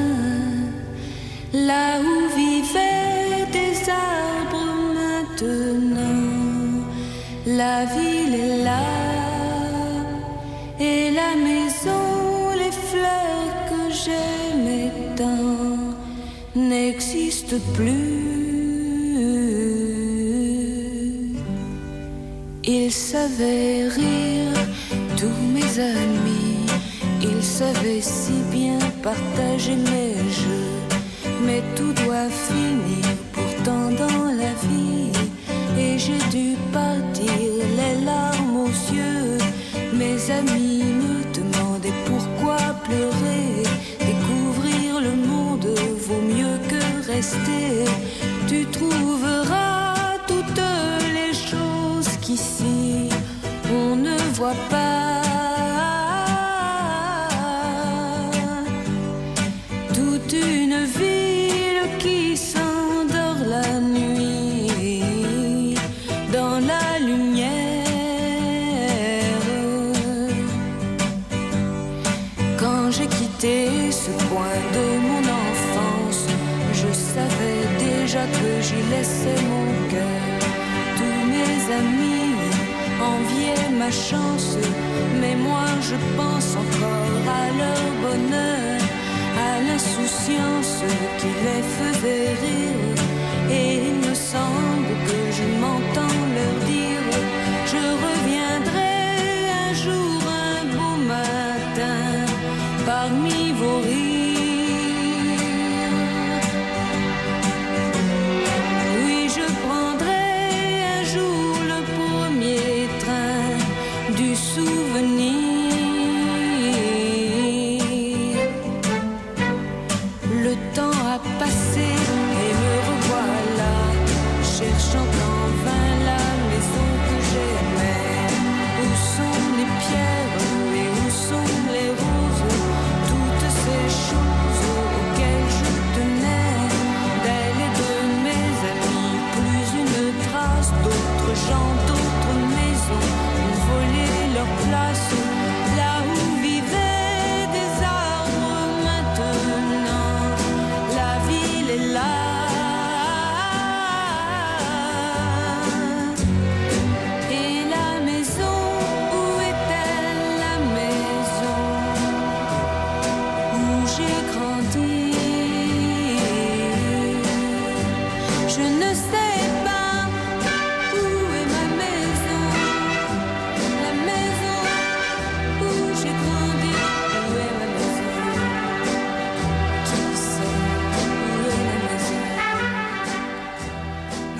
là où vivaient des arbres maintenant. La ville est là, et la maison, les fleurs que j'aimais tant n'existent plus. Ils savaient rire, tous mes amis, ils savaient si bien partager mes jeux, mais tout doit finir pourtant dans la vie, j'ai dû partir les larmes aux yeux. Mes amis me demandaient pourquoi pleurer, découvrir le monde vaut mieux que rester. Tu trouveras toutes les choses qu'ici on ne voit pas. Ce coin de mon enfance, je savais déjà que j'y laissais mon cœur. Tous mes amis enviaient ma chance, mais moi je pense encore à leur bonheur, à l'insouciance qui les faisait rire. Et il me semble que je m'entends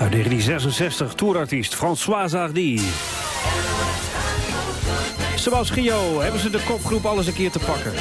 Uit 1966, toerartiest François Hardy. Sebas Gio, hebben ze de kopgroep alles een keer te pakken?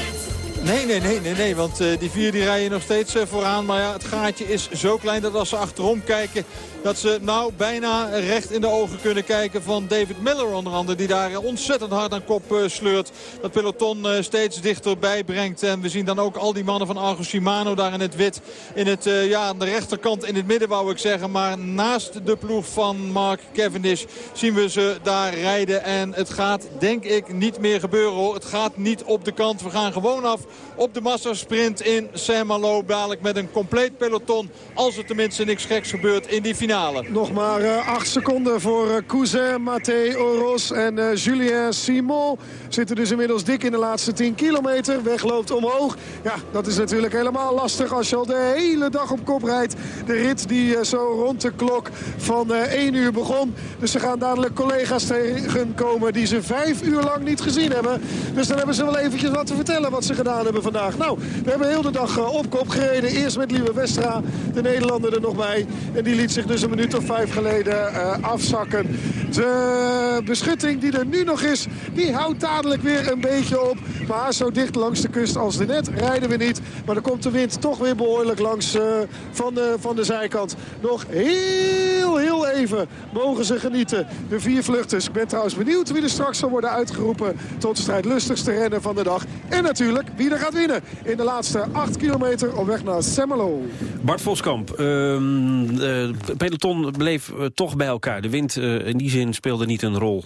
Nee, nee, nee, nee, nee, want eh, die vier die rijden nog steeds eh, vooraan. Maar ja, het gaatje is zo klein dat als ze achterom kijken... dat ze nou bijna recht in de ogen kunnen kijken van David Miller onder andere... die daar ontzettend hard aan kop eh, sleurt. Dat peloton eh, steeds dichterbij brengt. En we zien dan ook al die mannen van Argo Shimano daar in het wit. In het, eh, ja, aan de rechterkant in het midden wou ik zeggen. Maar naast de ploeg van Mark Cavendish zien we ze daar rijden. En het gaat denk ik niet meer gebeuren hoor. Het gaat niet op de kant. We gaan gewoon af op de massasprint in Saint-Malo. Dadelijk met een compleet peloton. Als er tenminste niks geks gebeurt in die finale. Nog maar eh, acht seconden voor uh, Cousin, Mathé Oros en eh, Julien Simon. Zitten dus inmiddels dik in de laatste 10 kilometer. Weg loopt omhoog. Ja, dat is natuurlijk helemaal lastig als je al de hele dag op kop rijdt. De rit die zo rond de klok van eh 1 uur begon. Dus ze gaan dadelijk collega's tegenkomen die ze vijf uur lang niet gezien hebben. Dus dan hebben ze wel eventjes wat te vertellen wat ze gedaan hebben vandaag. Nou, we hebben heel de dag uh, op kop gereden. Eerst met Lieve Westra, de Nederlander er nog bij. En die liet zich dus een minuut of vijf geleden uh, afzakken. De beschutting die er nu nog is, die houdt dadelijk weer een beetje op. Maar zo dicht langs de kust als de net rijden we niet. Maar dan komt de wind toch weer behoorlijk langs uh, van, de, van de zijkant. Nog heel, heel even mogen ze genieten. De vier vluchters. Ik ben trouwens benieuwd wie er straks zal worden uitgeroepen tot strijdlustigste rennen van de dag. En natuurlijk wie er gaat in de laatste acht kilometer op weg naar Semmelo. Bart Voskamp, uh, peloton bleef uh, toch bij elkaar. De wind in die zin speelde niet een rol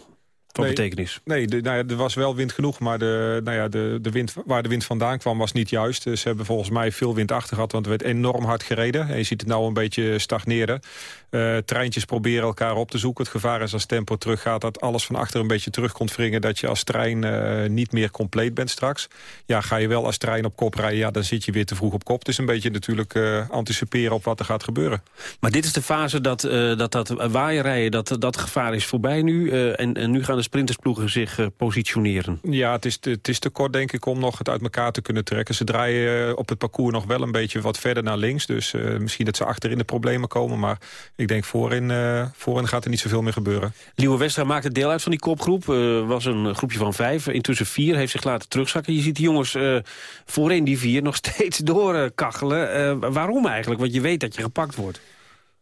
van nee, betekenis. Nee, de, nou ja, er was wel wind genoeg, maar de, nou ja, de, de wind, waar de wind vandaan kwam was niet juist. Ze hebben volgens mij veel wind achter gehad, want er werd enorm hard gereden. En je ziet het nou een beetje stagneren. Uh, treintjes proberen elkaar op te zoeken. Het gevaar is als tempo teruggaat dat alles van achter een beetje terug komt wringen. Dat je als trein uh, niet meer compleet bent straks. Ja, ga je wel als trein op kop rijden, ja, dan zit je weer te vroeg op kop. Het is een beetje natuurlijk uh, anticiperen op wat er gaat gebeuren. Maar dit is de fase dat dat, dat waaierrijden, dat, dat gevaar is voorbij nu. en, en nu gaan de sprintersploegen zich positioneren. Ja, het is, te, het is te kort denk ik om nog het uit elkaar te kunnen trekken. Ze draaien op het parcours nog wel een beetje wat verder naar links. Dus misschien dat ze achter in de problemen komen, maar ik denk voorin, uh, voorin gaat er niet zoveel meer gebeuren. Liewe Westra maakte deel uit van die kopgroep. Was een groepje van vijf. Intussen vier heeft zich laten terugzakken. Je ziet die jongens voorin die vier nog steeds doorkakkelen. waarom eigenlijk? Want je weet dat je gepakt wordt.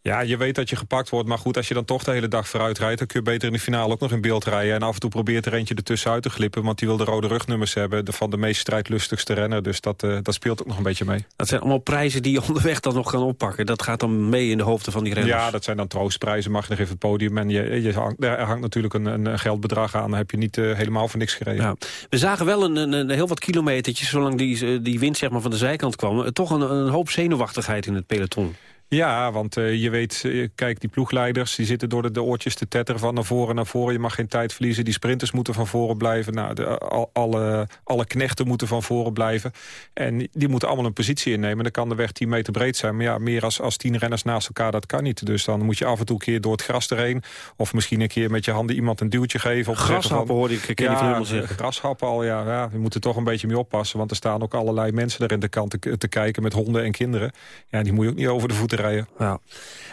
Ja, je weet dat je gepakt wordt. Maar goed, als je dan toch de hele dag vooruit rijdt... dan kun je beter in de finale ook nog in beeld rijden. En af en toe probeert er eentje ertussenuit te glippen... want die wil de rode rugnummers hebben de, van de meest strijdlustigste renner. Dus dat, uh, dat speelt ook nog een beetje mee. Dat zijn allemaal prijzen die je onderweg dan nog kan oppakken. Dat gaat dan mee in de hoofden van die renners. Ja, dat zijn dan troostprijzen. Mag je nog even het podium. En je, je hangt, er hangt natuurlijk een, een geldbedrag aan. Dan heb je niet uh, helemaal voor niks gereden. Ja. We zagen wel een, een, een, heel wat kilometertjes... zolang die, die wind zeg maar, van de zijkant kwam... toch een, een hoop zenuwachtigheid in het peloton. Ja, want uh, je weet, uh, kijk, die ploegleiders... die zitten door de, de, oortjes te tetteren van naar voren, naar voren. Je mag geen tijd verliezen. Die sprinters moeten van voren blijven. Nou, de, al, alle, alle knechten moeten van voren blijven. En die moeten allemaal een positie innemen. Dan kan de weg 10 meter breed zijn. Maar ja, meer als, als tien renners naast elkaar, dat kan niet. Dus dan moet je af en toe een keer door het gras erheen. Of misschien een keer met je handen iemand een duwtje geven. Of grashappen hoorde ik, ken ja, van zeggen. grashappen al, ja, ja. We moeten toch een beetje mee oppassen. Want er staan ook allerlei mensen er in de kant te, te kijken met honden en kinderen. Ja, die moet je ook niet over de voeten rijden. Ja.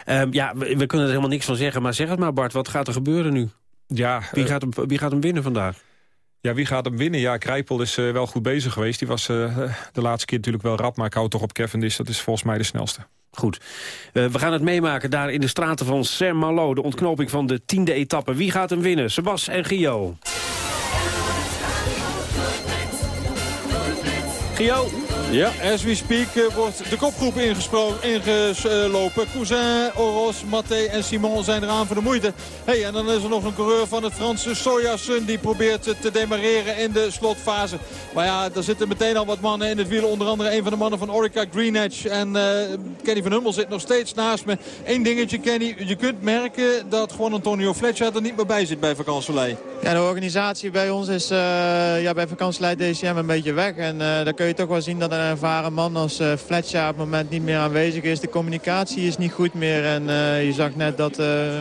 Um, ja, we, we, kunnen er helemaal niks van zeggen. Maar zeg het maar, Bart, wat gaat er gebeuren nu? Ja, wie, uh, gaat hem, wie gaat hem winnen vandaag? Ja, wie gaat hem winnen? Ja, Krijpel is uh, wel goed bezig geweest. Die was uh, de laatste keer natuurlijk wel rap, maar ik hou toch op Cavendish. Dat is volgens mij de snelste. Goed. Uh, we gaan het meemaken daar in de straten van Saint-Malo. De ontknoping van de tiende etappe. Wie gaat hem winnen? Sebas en Gio. Gio. Ja, as we speak uh, wordt de kopgroep ingeslopen. Cousin, Oros, Maté en Simon zijn eraan voor de moeite. Hey, en dan is er nog een coureur van het Franse Sojasun die probeert te demareren in de slotfase. Maar ja, daar zitten meteen al wat mannen in het wiel. Onder andere een van de mannen van Orica Green Edge. En uh, Kenny van Hummel zit nog steeds naast me. Eén dingetje, Kenny. Je kunt merken dat gewoon Antonio Fletcher er niet meer bij zit bij Vakantselij. Ja, de organisatie bij ons is uh, ja, bij Vakantselij DCM een beetje weg. En daar kun je toch wel zien dat een ervaren man als uh, Fletcher op het moment niet meer aanwezig is. De communicatie is niet goed meer. En uh, je zag net dat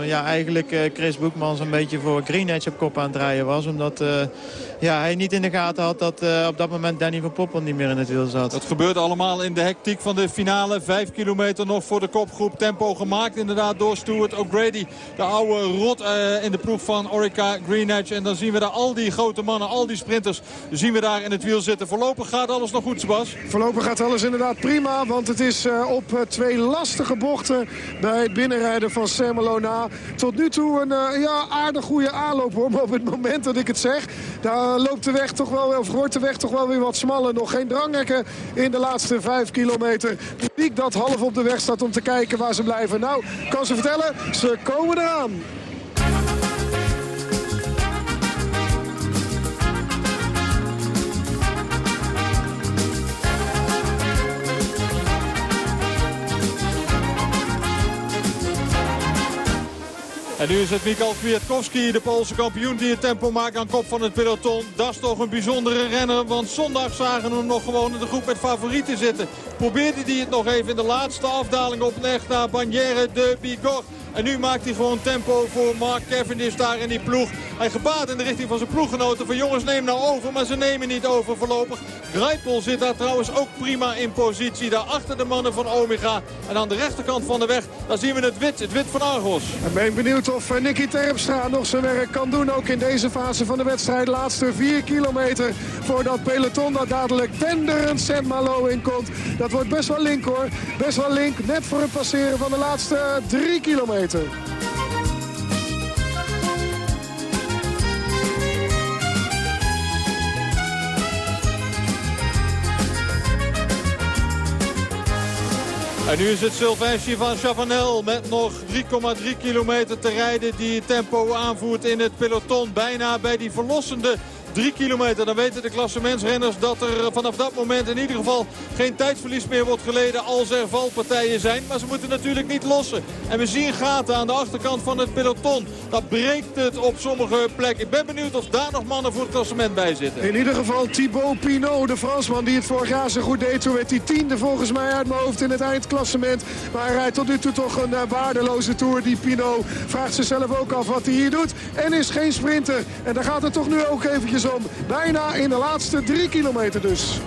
ja, eigenlijk Chris Boekmans een beetje voor Green Edge op kop aan het rijden was. Omdat ja, hij niet in de gaten had dat op dat moment Danny van Poppel niet meer in het wiel zat. Dat gebeurde allemaal in de hectiek van de finale. Vijf kilometer nog voor de kopgroep. Tempo gemaakt inderdaad door Stuart O'Grady. De oude rot in de ploeg van Orica Green Edge. En dan zien we daar al die grote mannen, al die sprinters, zien we daar in het wiel zitten. Voorlopig gaat alles nog goed, Sebas. Voorlopig gaat alles inderdaad prima. Want het is uh, op uh, twee lastige bochten bij het binnenrijden van Sermelona. Tot nu toe een uh, ja, aardig goede aanloop hoor. Maar op het moment dat ik het zeg, daar loopt de weg toch wel, of wordt de weg toch wel weer wat smaller. Nog geen dranghekken in de laatste vijf kilometer. Publiek dat half op de weg staat om te kijken waar ze blijven. Nou, kan ze vertellen, ze komen eraan. Nu is het Mikal Kwiatkowski, de Poolse kampioen, die het tempo maakt aan kop van het peloton. Dat is toch een bijzondere renner, want zondag zagen we hem nog gewoon in de groep met favorieten zitten. Probeerde hij het nog even in de laatste afdaling op weg naar Bagnères de Bigorre. En nu maakt hij gewoon tempo voor Mark Cavendish daar in die ploeg. Hij gebaat in de richting van zijn ploeggenoten. Van jongens neem nou over, maar ze nemen niet over voorlopig. Greipel zit daar trouwens ook prima in positie. Daar achter de mannen van Omega. En aan de rechterkant van de weg, daar zien we het wit. Het wit van Argos. En ben ik benieuwd of eh, Nicky Terpstra nog zijn werk kan doen. Ook in deze fase van de wedstrijd. Laatste vier kilometer voor dat peloton dat dadelijk tenderend San Malo in komt. Dat wordt best wel link hoor. Best wel link. Net voor het passeren van de laatste drie kilometer. En nu is het Sylvain van Chavanel met nog 3,3 kilometer te rijden. Die tempo aanvoert in het peloton. Bijna bij die verlossende 3 kilometer. Dan weten de klassementsrenners dat er vanaf dat moment in ieder geval geen tijdverlies meer wordt geleden als er valpartijen zijn. Maar ze moeten natuurlijk niet lossen. En we zien gaten aan de achterkant van het peloton. Dat breekt het op sommige plekken. Ik ben benieuwd of daar nog mannen voor het klassement bij zitten. In ieder geval Thibaut Pinot, de Fransman die het vorig jaar zo goed deed. Toen werd hij tiende volgens mij uit mijn hoofd in het eindklassement. Maar hij rijdt tot nu toe toch een uh, waardeloze Tour. Die Pinot vraagt zichzelf ook af wat hij hier doet. En is geen sprinter. En daar gaat het toch nu ook eventjes Bijna in de laatste drie kilometer dus.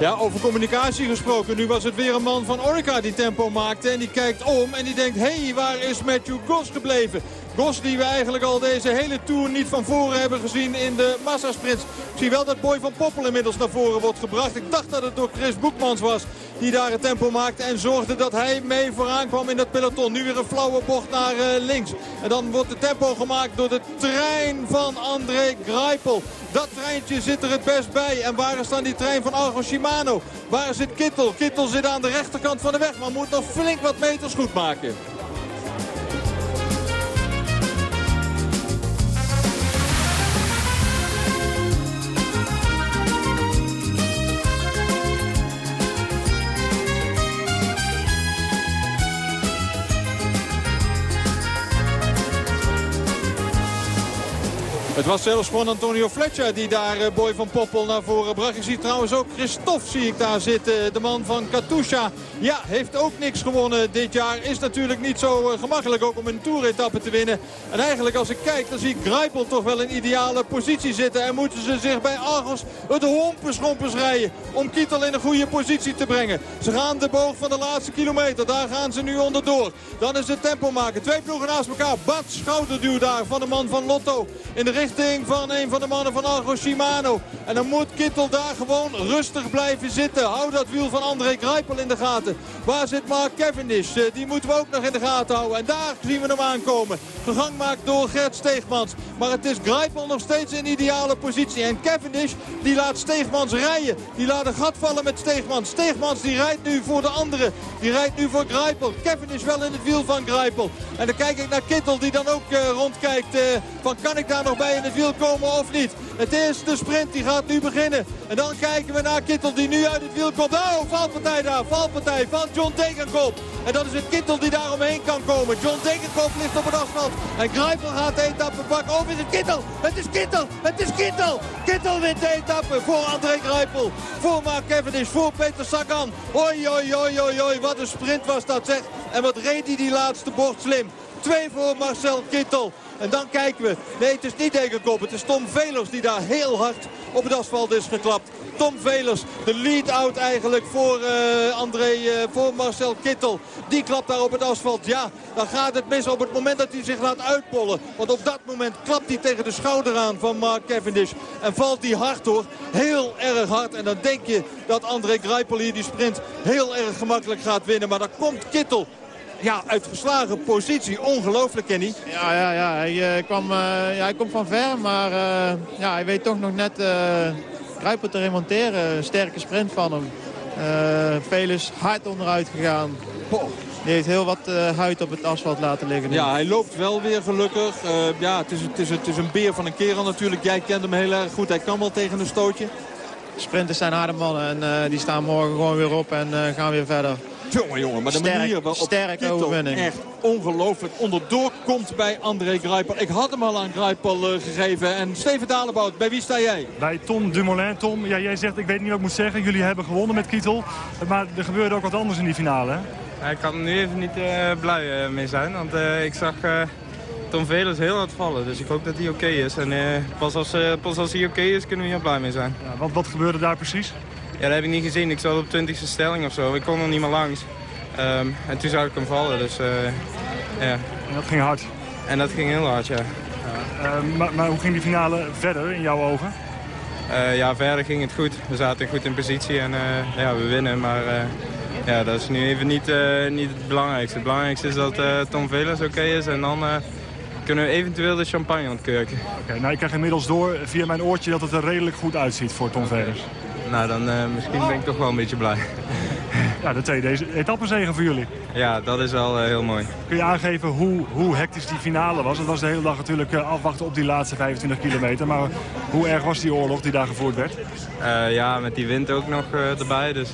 Ja, over communicatie gesproken. Nu was het weer een man van Orica die tempo maakte. En die kijkt om en die denkt, hé, hey, waar is Matthew Goss gebleven? Gos die we eigenlijk al deze hele Tour niet van voren hebben gezien in de massasprint. Ik zie wel dat Boy van Poppel inmiddels naar voren wordt gebracht. Ik dacht dat het door Chris Boekmans was die daar het tempo maakte. En zorgde dat hij mee vooraan kwam in het peloton. Nu weer een flauwe bocht naar uh, links. En dan wordt het tempo gemaakt door de trein van André Greipel. Dat treintje zit er het best bij. En waar is dan die trein van Argo Shimano? Waar zit Kittel? Kittel zit aan de rechterkant van de weg. Maar moet nog flink wat meters goed maken. Was zelfs gewoon Antonio Fletcher die daar uh, Boy van Poppel naar voren bracht. Ik zie trouwens ook Christophe zie ik daar zitten. De man van Katusha. Ja, heeft ook niks gewonnen dit jaar. Is natuurlijk niet zo uh, gemakkelijk ook om een toeretappe te winnen. En eigenlijk als ik kijk dan zie ik Greipel toch wel in ideale positie zitten. En moeten ze zich bij Argos het hompenschompers rijden. Om Kietel in een goede positie te brengen. Ze gaan de boog van de laatste kilometer. Daar gaan ze nu onderdoor. Dan is het tempo maken. Twee ploegen naast elkaar. Bad schouderduw daar van de man van Lotto. In de richting van een van de mannen van Argo Shimano. En dan moet Kittel daar gewoon rustig blijven zitten. Hou dat wiel van André Greipel in de gaten. Waar zit Mark Cavendish? Uh, die moeten we ook nog in de gaten houden. En daar zien we hem aankomen. Gegang maakt door Gert Steegmans. Maar het is Greipel nog steeds in ideale positie. En Cavendish die laat Steegmans rijden. Die laat een gat vallen met Steegmans. Steegmans die rijdt nu voor de anderen. Die rijdt nu voor Greipel. Cavendish wel in het wiel van Greipel. En dan kijk ik naar Kittel die dan ook uh, rondkijkt. Uh, van kan ik daar nog bij in het komen of niet. Het is de sprint, die gaat nu beginnen. En dan kijken we naar Kittel die nu uit het wiel komt. Oh, valpartij daar, valpartij van John Degenkop. En dat is het Kittel die daar omheen kan komen. John Degenkop ligt op het asfalt. En Greipel gaat de etappe pakken. Of is het Kittel? Het is Kittel! Het is Kittel! Kittel wint de etappe voor André Greipel. Voor Mark Cavendish, voor Peter Sagan. Oi, oi, oi, oi, oi, wat een sprint was dat zeg. En wat reed hij die laatste bocht slim. Twee voor Marcel Kittel. En dan kijken we. Nee, het is niet Degenkop. Het is Tom Velers die daar heel hard op het asfalt is geklapt. Tom Velers, de lead-out eigenlijk voor uh, André, uh, voor Marcel Kittel. Die klapt daar op het asfalt. Ja, dan gaat het mis op het moment dat hij zich laat uitpollen. Want op dat moment klapt hij tegen de schouder aan van Mark Cavendish. En valt hij hard hoor. Heel erg hard. En dan denk je dat André Greipel hier die sprint heel erg gemakkelijk gaat winnen. Maar dan komt Kittel ja, uit verslagen positie. Ongelooflijk, Kenny. Ja, ja, ja. Hij, uh, kwam, uh, ja, hij komt van ver, maar uh, ja, hij weet toch nog net Grijper te remonteren. Een sterke sprint van hem. Velus hard onderuit gegaan. Poh. Die heeft heel wat huid op het asfalt laten liggen. Nu. Ja, hij loopt wel weer gelukkig. ja, het is, het, is, het is een beer van een kerel natuurlijk. Jij kent hem heel erg goed. Hij kan wel tegen een stootje. Sprinters zijn harde mannen en die staan morgen gewoon weer op en gaan weer verder. Jongen, jongen, maar de Sterk, manier waarop sterke overwinning. echt ongelooflijk onderdoor komt bij André Grijpel. Ik had hem al aan Grijpel eh, gegeven. En Steven Dalebout, bij wie sta jij? Bij Tom Dumoulin. Tom, ja, jij zegt, ik weet niet wat ik moet zeggen. Jullie hebben gewonnen met Kietel. Maar er gebeurde ook wat anders in die finale, hè? Ik kan er nu even niet eh, blij eh, mee zijn, want eh, ik zag Tom Velers heel hard vallen. Dus ik hoop dat hij oké is. En eh, pas, als, eh, pas als hij oké is, kunnen we hier blij mee zijn. Ja, wat, wat gebeurde daar precies? Ja, dat heb ik niet gezien. Ik zat op 20e stelling of zo. Ik kon er niet meer langs. Ehm, en toen zag ik hem vallen, dus eh, ja. En dat ging hard. En dat ging heel hard, ja. Eh, maar, maar hoe ging die finale verder in jouw ogen? Ja, verder ging het goed. We zaten goed in positie en ja, we winnen. Maar ja, dat is nu even niet, niet het belangrijkste. Het belangrijkste is dat Tom Velers oké is en dan kunnen we eventueel de champagne ontkurken. Oké, nou ik krijg inmiddels door via mijn oortje dat het er redelijk goed uitziet voor Tom Velers. Nou, dan eh, misschien ben ik toch wel een beetje blij. Ja, de tweede etappezegen voor jullie. Ja, dat is wel eh, heel mooi. Kun je aangeven hoe, hoe hectisch die finale was? Het was de hele dag natuurlijk eh, afwachten op die laatste 25 kilometer. Maar hoe erg was die oorlog die daar gevoerd werd? Ja, met die wind ook nog erbij. Dus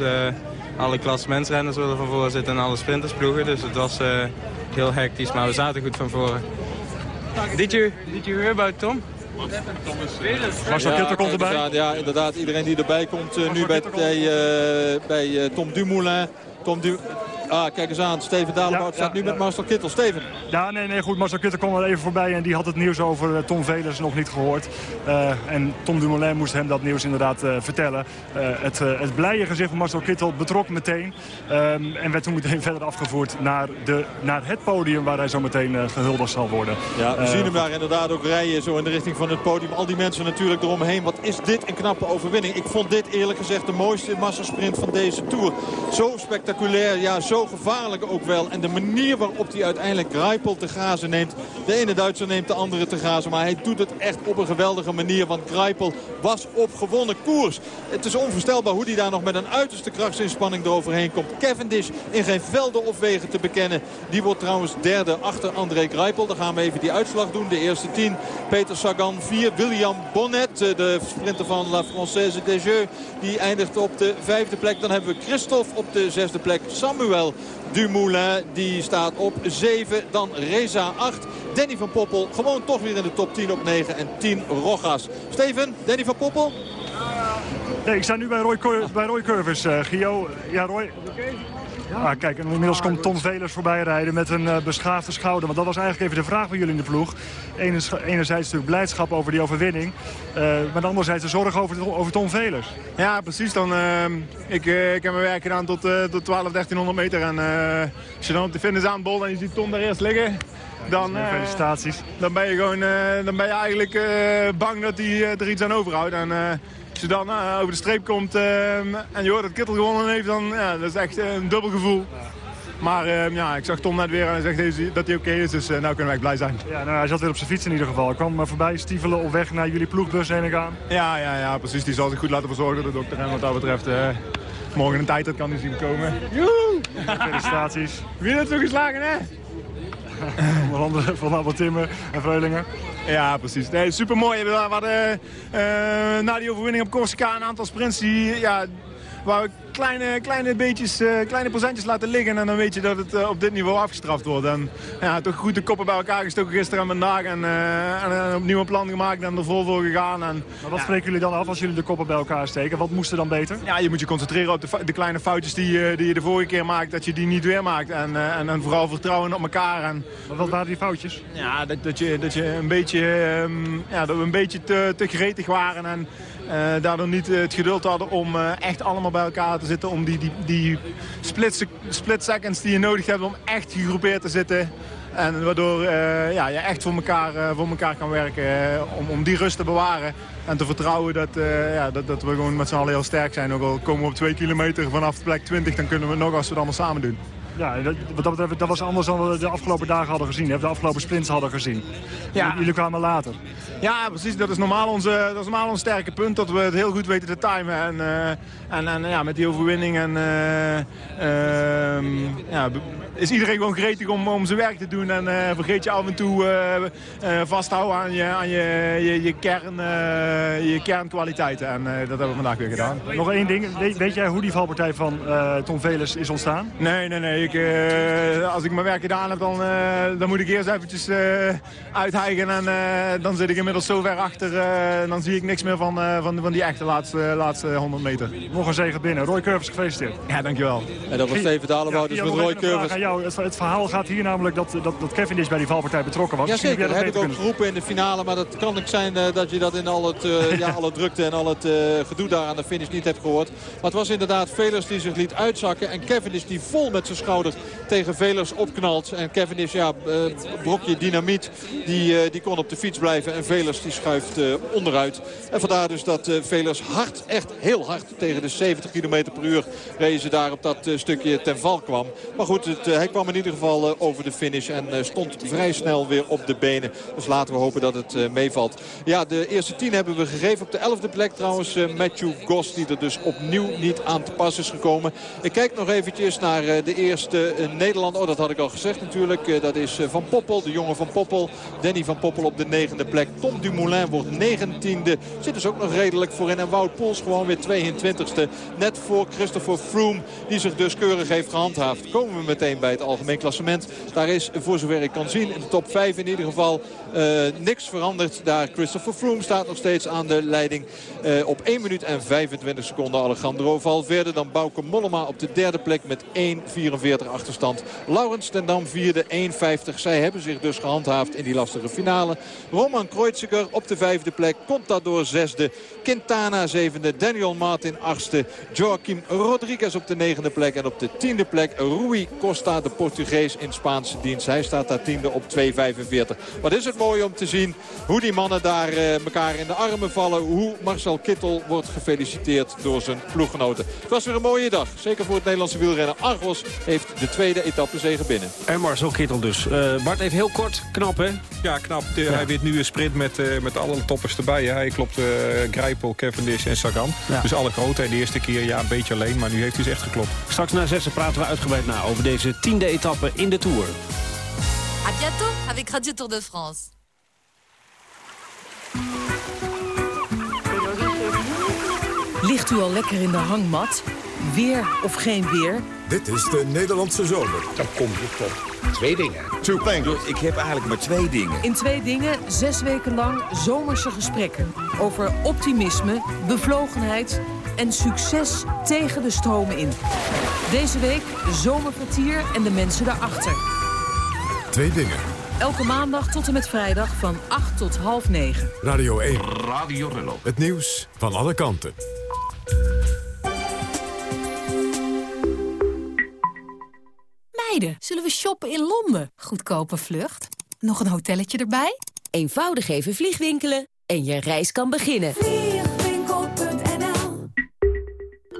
alle klassementsrenners willen van voren zitten en alle sprintersploegen. Dus het was heel hectisch, maar we zaten goed van voren. Did you, did you hear about Tom? Marcel Ja, Kittel komt erbij. inderdaad, Ja, inderdaad. Iedereen die erbij komt eh, nu bij, bij, eh, bij eh, Tom Dumoulin. Tom du ah, kijk eens aan. Steven Dalebout staat nu met Marcel Kittel. Steven. Ja, nee, nee, goed. Marcel Kutter kwam er even voorbij en die had het nieuws over eh, Tom Velers nog niet gehoord. Eh, en Tom Dumoulin moest hem dat nieuws inderdaad eh, vertellen. Het, het blije gezicht van Marcel Kittel betrok meteen. Ehm, en werd toen meteen verder afgevoerd naar, de, naar het podium waar hij zo meteen eh, gehuldigd zal worden. Ja, we zien hem daar inderdaad ook rijden zo in de richting van het podium. Al die mensen natuurlijk eromheen. Wat is dit een knappe overwinning. Ik vond dit eerlijk gezegd de mooiste massasprint van deze Tour. Zo spectaculair, ja zo gevaarlijk ook wel. En de manier waarop hij uiteindelijk Greipel te grazen neemt. De ene Duitser neemt de andere te grazen. Maar hij doet het echt op een geweldige manier. Want Greipel was op gewonnen koers. Het is onvoorstelbaar hoe hij daar nog met een uiterste krachtsinspanning eroverheen komt. Cavendish in geen velden of wegen te bekennen. Die wordt trouwens derde achter André Greipel. Dan gaan we even die uitslag doen. De eerste tien. Peter Sagan 4. William Bonnet, eh, de sprinter van La Française des Jeux. Die eindigt op de vijfde plek. Dan hebben we Christophe op de zesde plek. Samuel Dumoulin die staat op 7. Dan Reza 8. Danny van Poppel gewoon toch weer in de top 10 op 9. En 10 Rogas. Steven, Danny van Poppel? Nee, ik sta nu bij Roy, bij Roy Curvers, eh, Gio. Ja, Roy. Ah, kijk, en inmiddels komt Tom Velers voorbij rijden met een eh, beschaafde schouder. Want dat was eigenlijk even de vraag bij jullie in de ploeg. Enerzijds, enerzijds natuurlijk blijdschap over die overwinning. eh, maar anderzijds de zorg over, over Tom Velers. Ja, precies. Dan, ehm, ik, eh, ik heb mijn werk gedaan tot, eh, tot 12, 1300 meter. En eh, als je dan op de finish aanbolt en je ziet Tom daar eerst liggen... Dan, eh, felicitaties. dan ben je gewoon eh, dan ben je eigenlijk eh, bang dat hij er iets aan overhoudt. En als je dan over de streep komt en je hoort dat Kittel gewonnen heeft, dan ja, dat is echt een dubbel gevoel. Maar ja, ik zag Tom net weer en hij zegt dat hij oké is, dus eh, nou kunnen echt blij zijn. Ja, nou, hij zat weer op zijn fiets in ieder geval. Hij kwam eh, voorbij stiefelen op weg naar jullie ploegbus heen en gaan. Ja, ja, ja, precies. Die zal zich goed laten verzorgen de dokter. En wat dat betreft, eh, morgen een tijd dat kan hij zien komen. Joehoe! Felicitaties. Wie heeft zo geslagen, hè? Onder andere van Albert Timmer en Vreulingen. Ja, precies. Nee, super mooi. We hadden eh, na die overwinning op Corsica een aantal sprints die, ja, waar we kleine, kleine beetjes, eh, kleine procentjes laten liggen. En dan weet je dat het eh, op dit niveau afgestraft wordt. En ja, toch goed de koppen bij elkaar gestoken gisteren en vandaag. En, eh, en, en opnieuw een plan gemaakt en er vol voor gegaan. En, Maar wat spreken jullie dan af als jullie de koppen bij elkaar steken? Wat moest er dan beter? Ja, je moet je concentreren op de, kleine foutjes die, je- die je de vorige keer maakt. Dat je die niet weer maakt. En, en, en vooral vertrouwen op elkaar. En, Maar wat waren die foutjes? Ja, dat, dat, je, dat, je een beetje, ehm, ja, dat we een beetje te, te gretig waren. En daardoor niet eh, het geduld hadden om eh, echt allemaal bij elkaar te zitten. Om die, die, die split, split seconds die je nodig hebt om echt gegroepeerd te zitten. En waardoor eh, ja, je echt voor elkaar, eh, voor elkaar kan werken. eh, om, om die rust te bewaren. En te vertrouwen dat, eh, ja, dat, dat we gewoon met z'n allen heel sterk zijn. Ook al komen we op twee kilometer vanaf plek 20, dan kunnen we het nog als we het allemaal samen doen. Ja, wat dat betreft, dat was anders dan we de afgelopen dagen hadden gezien. Hè, de afgelopen sprints hadden gezien. Ja. Jullie kwamen later. Ja, precies. Dat is, normaal onze, dat is normaal ons sterke punt. Dat we het heel goed weten te timen. En, uh, en, en ja, met die overwinning en, uh, uh, ja, is iedereen gewoon gretig om, om zijn werk te doen. En uh, vergeet je af en toe uh, vasthouden aan je, aan je, je, je, kern, je kernkwaliteiten. En dat hebben we vandaag weer gedaan. Nog één ding. Weet, weet jij hoe die valpartij van Tom Velers is ontstaan? Nee, nee, nee. Ik, als ik mijn werk gedaan heb, dan, dan moet ik eerst eventjes uitheigen. En dan zit ik inmiddels zo ver achter. dan zie ik niks meer van, van, van die echte laatste, laatste 100 meter. Nog een zegen binnen. Roy Curvers, gefeliciteerd. Ja, dankjewel. En dat was Steven Dalebout, dus met Roy Curvers. Het, het, verhaal gaat hier namelijk dat, dat, dat Kevin is bij die valpartij betrokken was. Jazeker, dat heb ik ook geroepen in de finale. Maar dat kan ook zijn uh, dat je dat in al het, uh, ja, alle drukte en al het uh, gedoe daar aan de finish niet hebt gehoord. Maar het was inderdaad Velers die zich liet uitzakken. En Kevin is die vol met zijn schouder tegen Velers opknalt. En Kevin is ja, brokje dynamiet. Die, die kon op de fiets blijven. En Velers die schuift onderuit. En vandaar dus dat Velers hard, echt heel hard tegen de 70 km per uur rezen daar op dat stukje ten val kwam. Maar goed, het, hij kwam in ieder geval uh, over de finish en stond vrij snel weer op de benen. Dus laten we hopen dat het meevalt. Ja, de eerste tien hebben we gegeven. Op de elfde plek trouwens Matthew Goss die er dus opnieuw niet aan te pas is gekomen. Ik kijk nog eventjes naar de eerste Nederlander. Oh, dat had ik al gezegd natuurlijk. dat is Van Poppel, de jongen van Poppel. Danny van Poppel op de negende plek. Tom Dumoulin wordt negentiende. Zit dus ook nog redelijk voorin. En Wout Poels gewoon weer 22e. Net voor Christopher Froome die zich dus keurig heeft gehandhaafd. Komen we meteen bij het algemeen klassement. Daar is voor zover ik kan zien in de top 5 in ieder geval niks veranderd. Daar Christopher Froome staat nog steeds aan de leiding. Uh, op 1 minuut en 25 seconden Alejandro Valverde. Dan Bauke Mollema op de derde plek met 1.44 achterstand. Laurens ten Dam vierde 1.50. Zij hebben zich dus gehandhaafd in die lastige finale. Roman Kreuziger op de vijfde plek. Contador zesde. Quintana zevende. Daniel Martin achtste. Joaquim Rodriguez op de negende plek. En op de tiende plek Rui Costa, de Portugees in Spaanse dienst. Hij staat daar tiende op 2.45. Wat is het om te zien hoe die mannen daar uh, elkaar in de armen vallen. Hoe Marcel Kittel wordt gefeliciteerd door zijn ploeggenoten. Het was weer een mooie dag. Zeker voor het Nederlandse wielrennen. Argos heeft de tweede etappe zegen binnen. En Marcel Kittel dus. Uh, Bart, even heel kort. Knap, hè? Ja, knap. De, ja. Hij wint nu een sprint met, uh, met alle toppers erbij. Hè. Hij klopt Grijpel, Cavendish en Sagan. Ja. Dus alle grote. de eerste keer ja, een beetje alleen. Maar nu heeft hij ze echt geklopt. Straks na zessen praten we uitgebreid na over deze tiende etappe in de Tour. A bientôt avec Radio Tour de France. Ligt u al lekker in de hangmat? Weer of geen weer? Dit is de Nederlandse zomer. Dan kom je tot twee dingen. Two things. Ik heb eigenlijk maar twee dingen. In twee dingen zes weken lang zomerse gesprekken. Over optimisme, bevlogenheid en succes tegen de stromen in. Deze week Zomerkwartier en de mensen daarachter. Twee dingen. Elke maandag tot en met vrijdag van 8 tot half 9. Radio 1. Radio Rello. Het nieuws van alle kanten. Meiden, zullen we shoppen in Londen? Goedkope vlucht. Nog een hotelletje erbij? Eenvoudig even vliegwinkelen en je reis kan beginnen.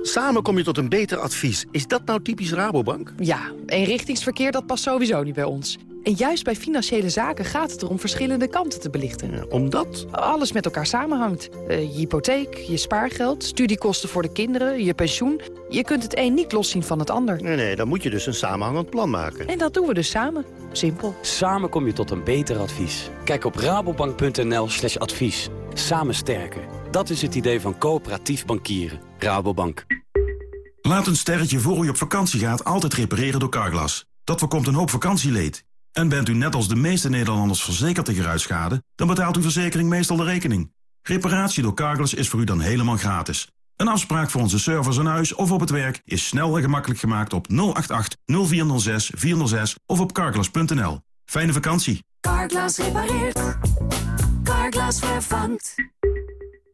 Samen kom je tot een beter advies. Is dat nou typisch Rabobank? Ja, eenrichtingsverkeer dat past sowieso niet bij ons. En juist bij financiële zaken gaat het erom verschillende kanten te belichten. Ja, omdat? Alles met elkaar samenhangt. Uh, je hypotheek, je spaargeld, studiekosten voor de kinderen, je pensioen. Je kunt het een niet loszien van het ander. Nee, nee, dan moet je dus een samenhangend plan maken. En dat doen we dus samen. Simpel. Samen kom je tot een beter advies. Kijk op rabobank.nl slash advies. Samen sterken. Dat is het idee van coöperatief bankieren. Rabobank. Laat een sterretje voor u op vakantie gaat altijd repareren door Carglass. Dat voorkomt een hoop vakantieleed. En bent u net als de meeste Nederlanders verzekerd tegen ruitschade... dan betaalt uw verzekering meestal de rekening. Reparatie door Carglass is voor u dan helemaal gratis. Een afspraak voor onze service aan huis of op het werk... is snel en gemakkelijk gemaakt op 088 0406 406 of op carglass.nl. Fijne vakantie. Carglass repareert. Carglass vervangt.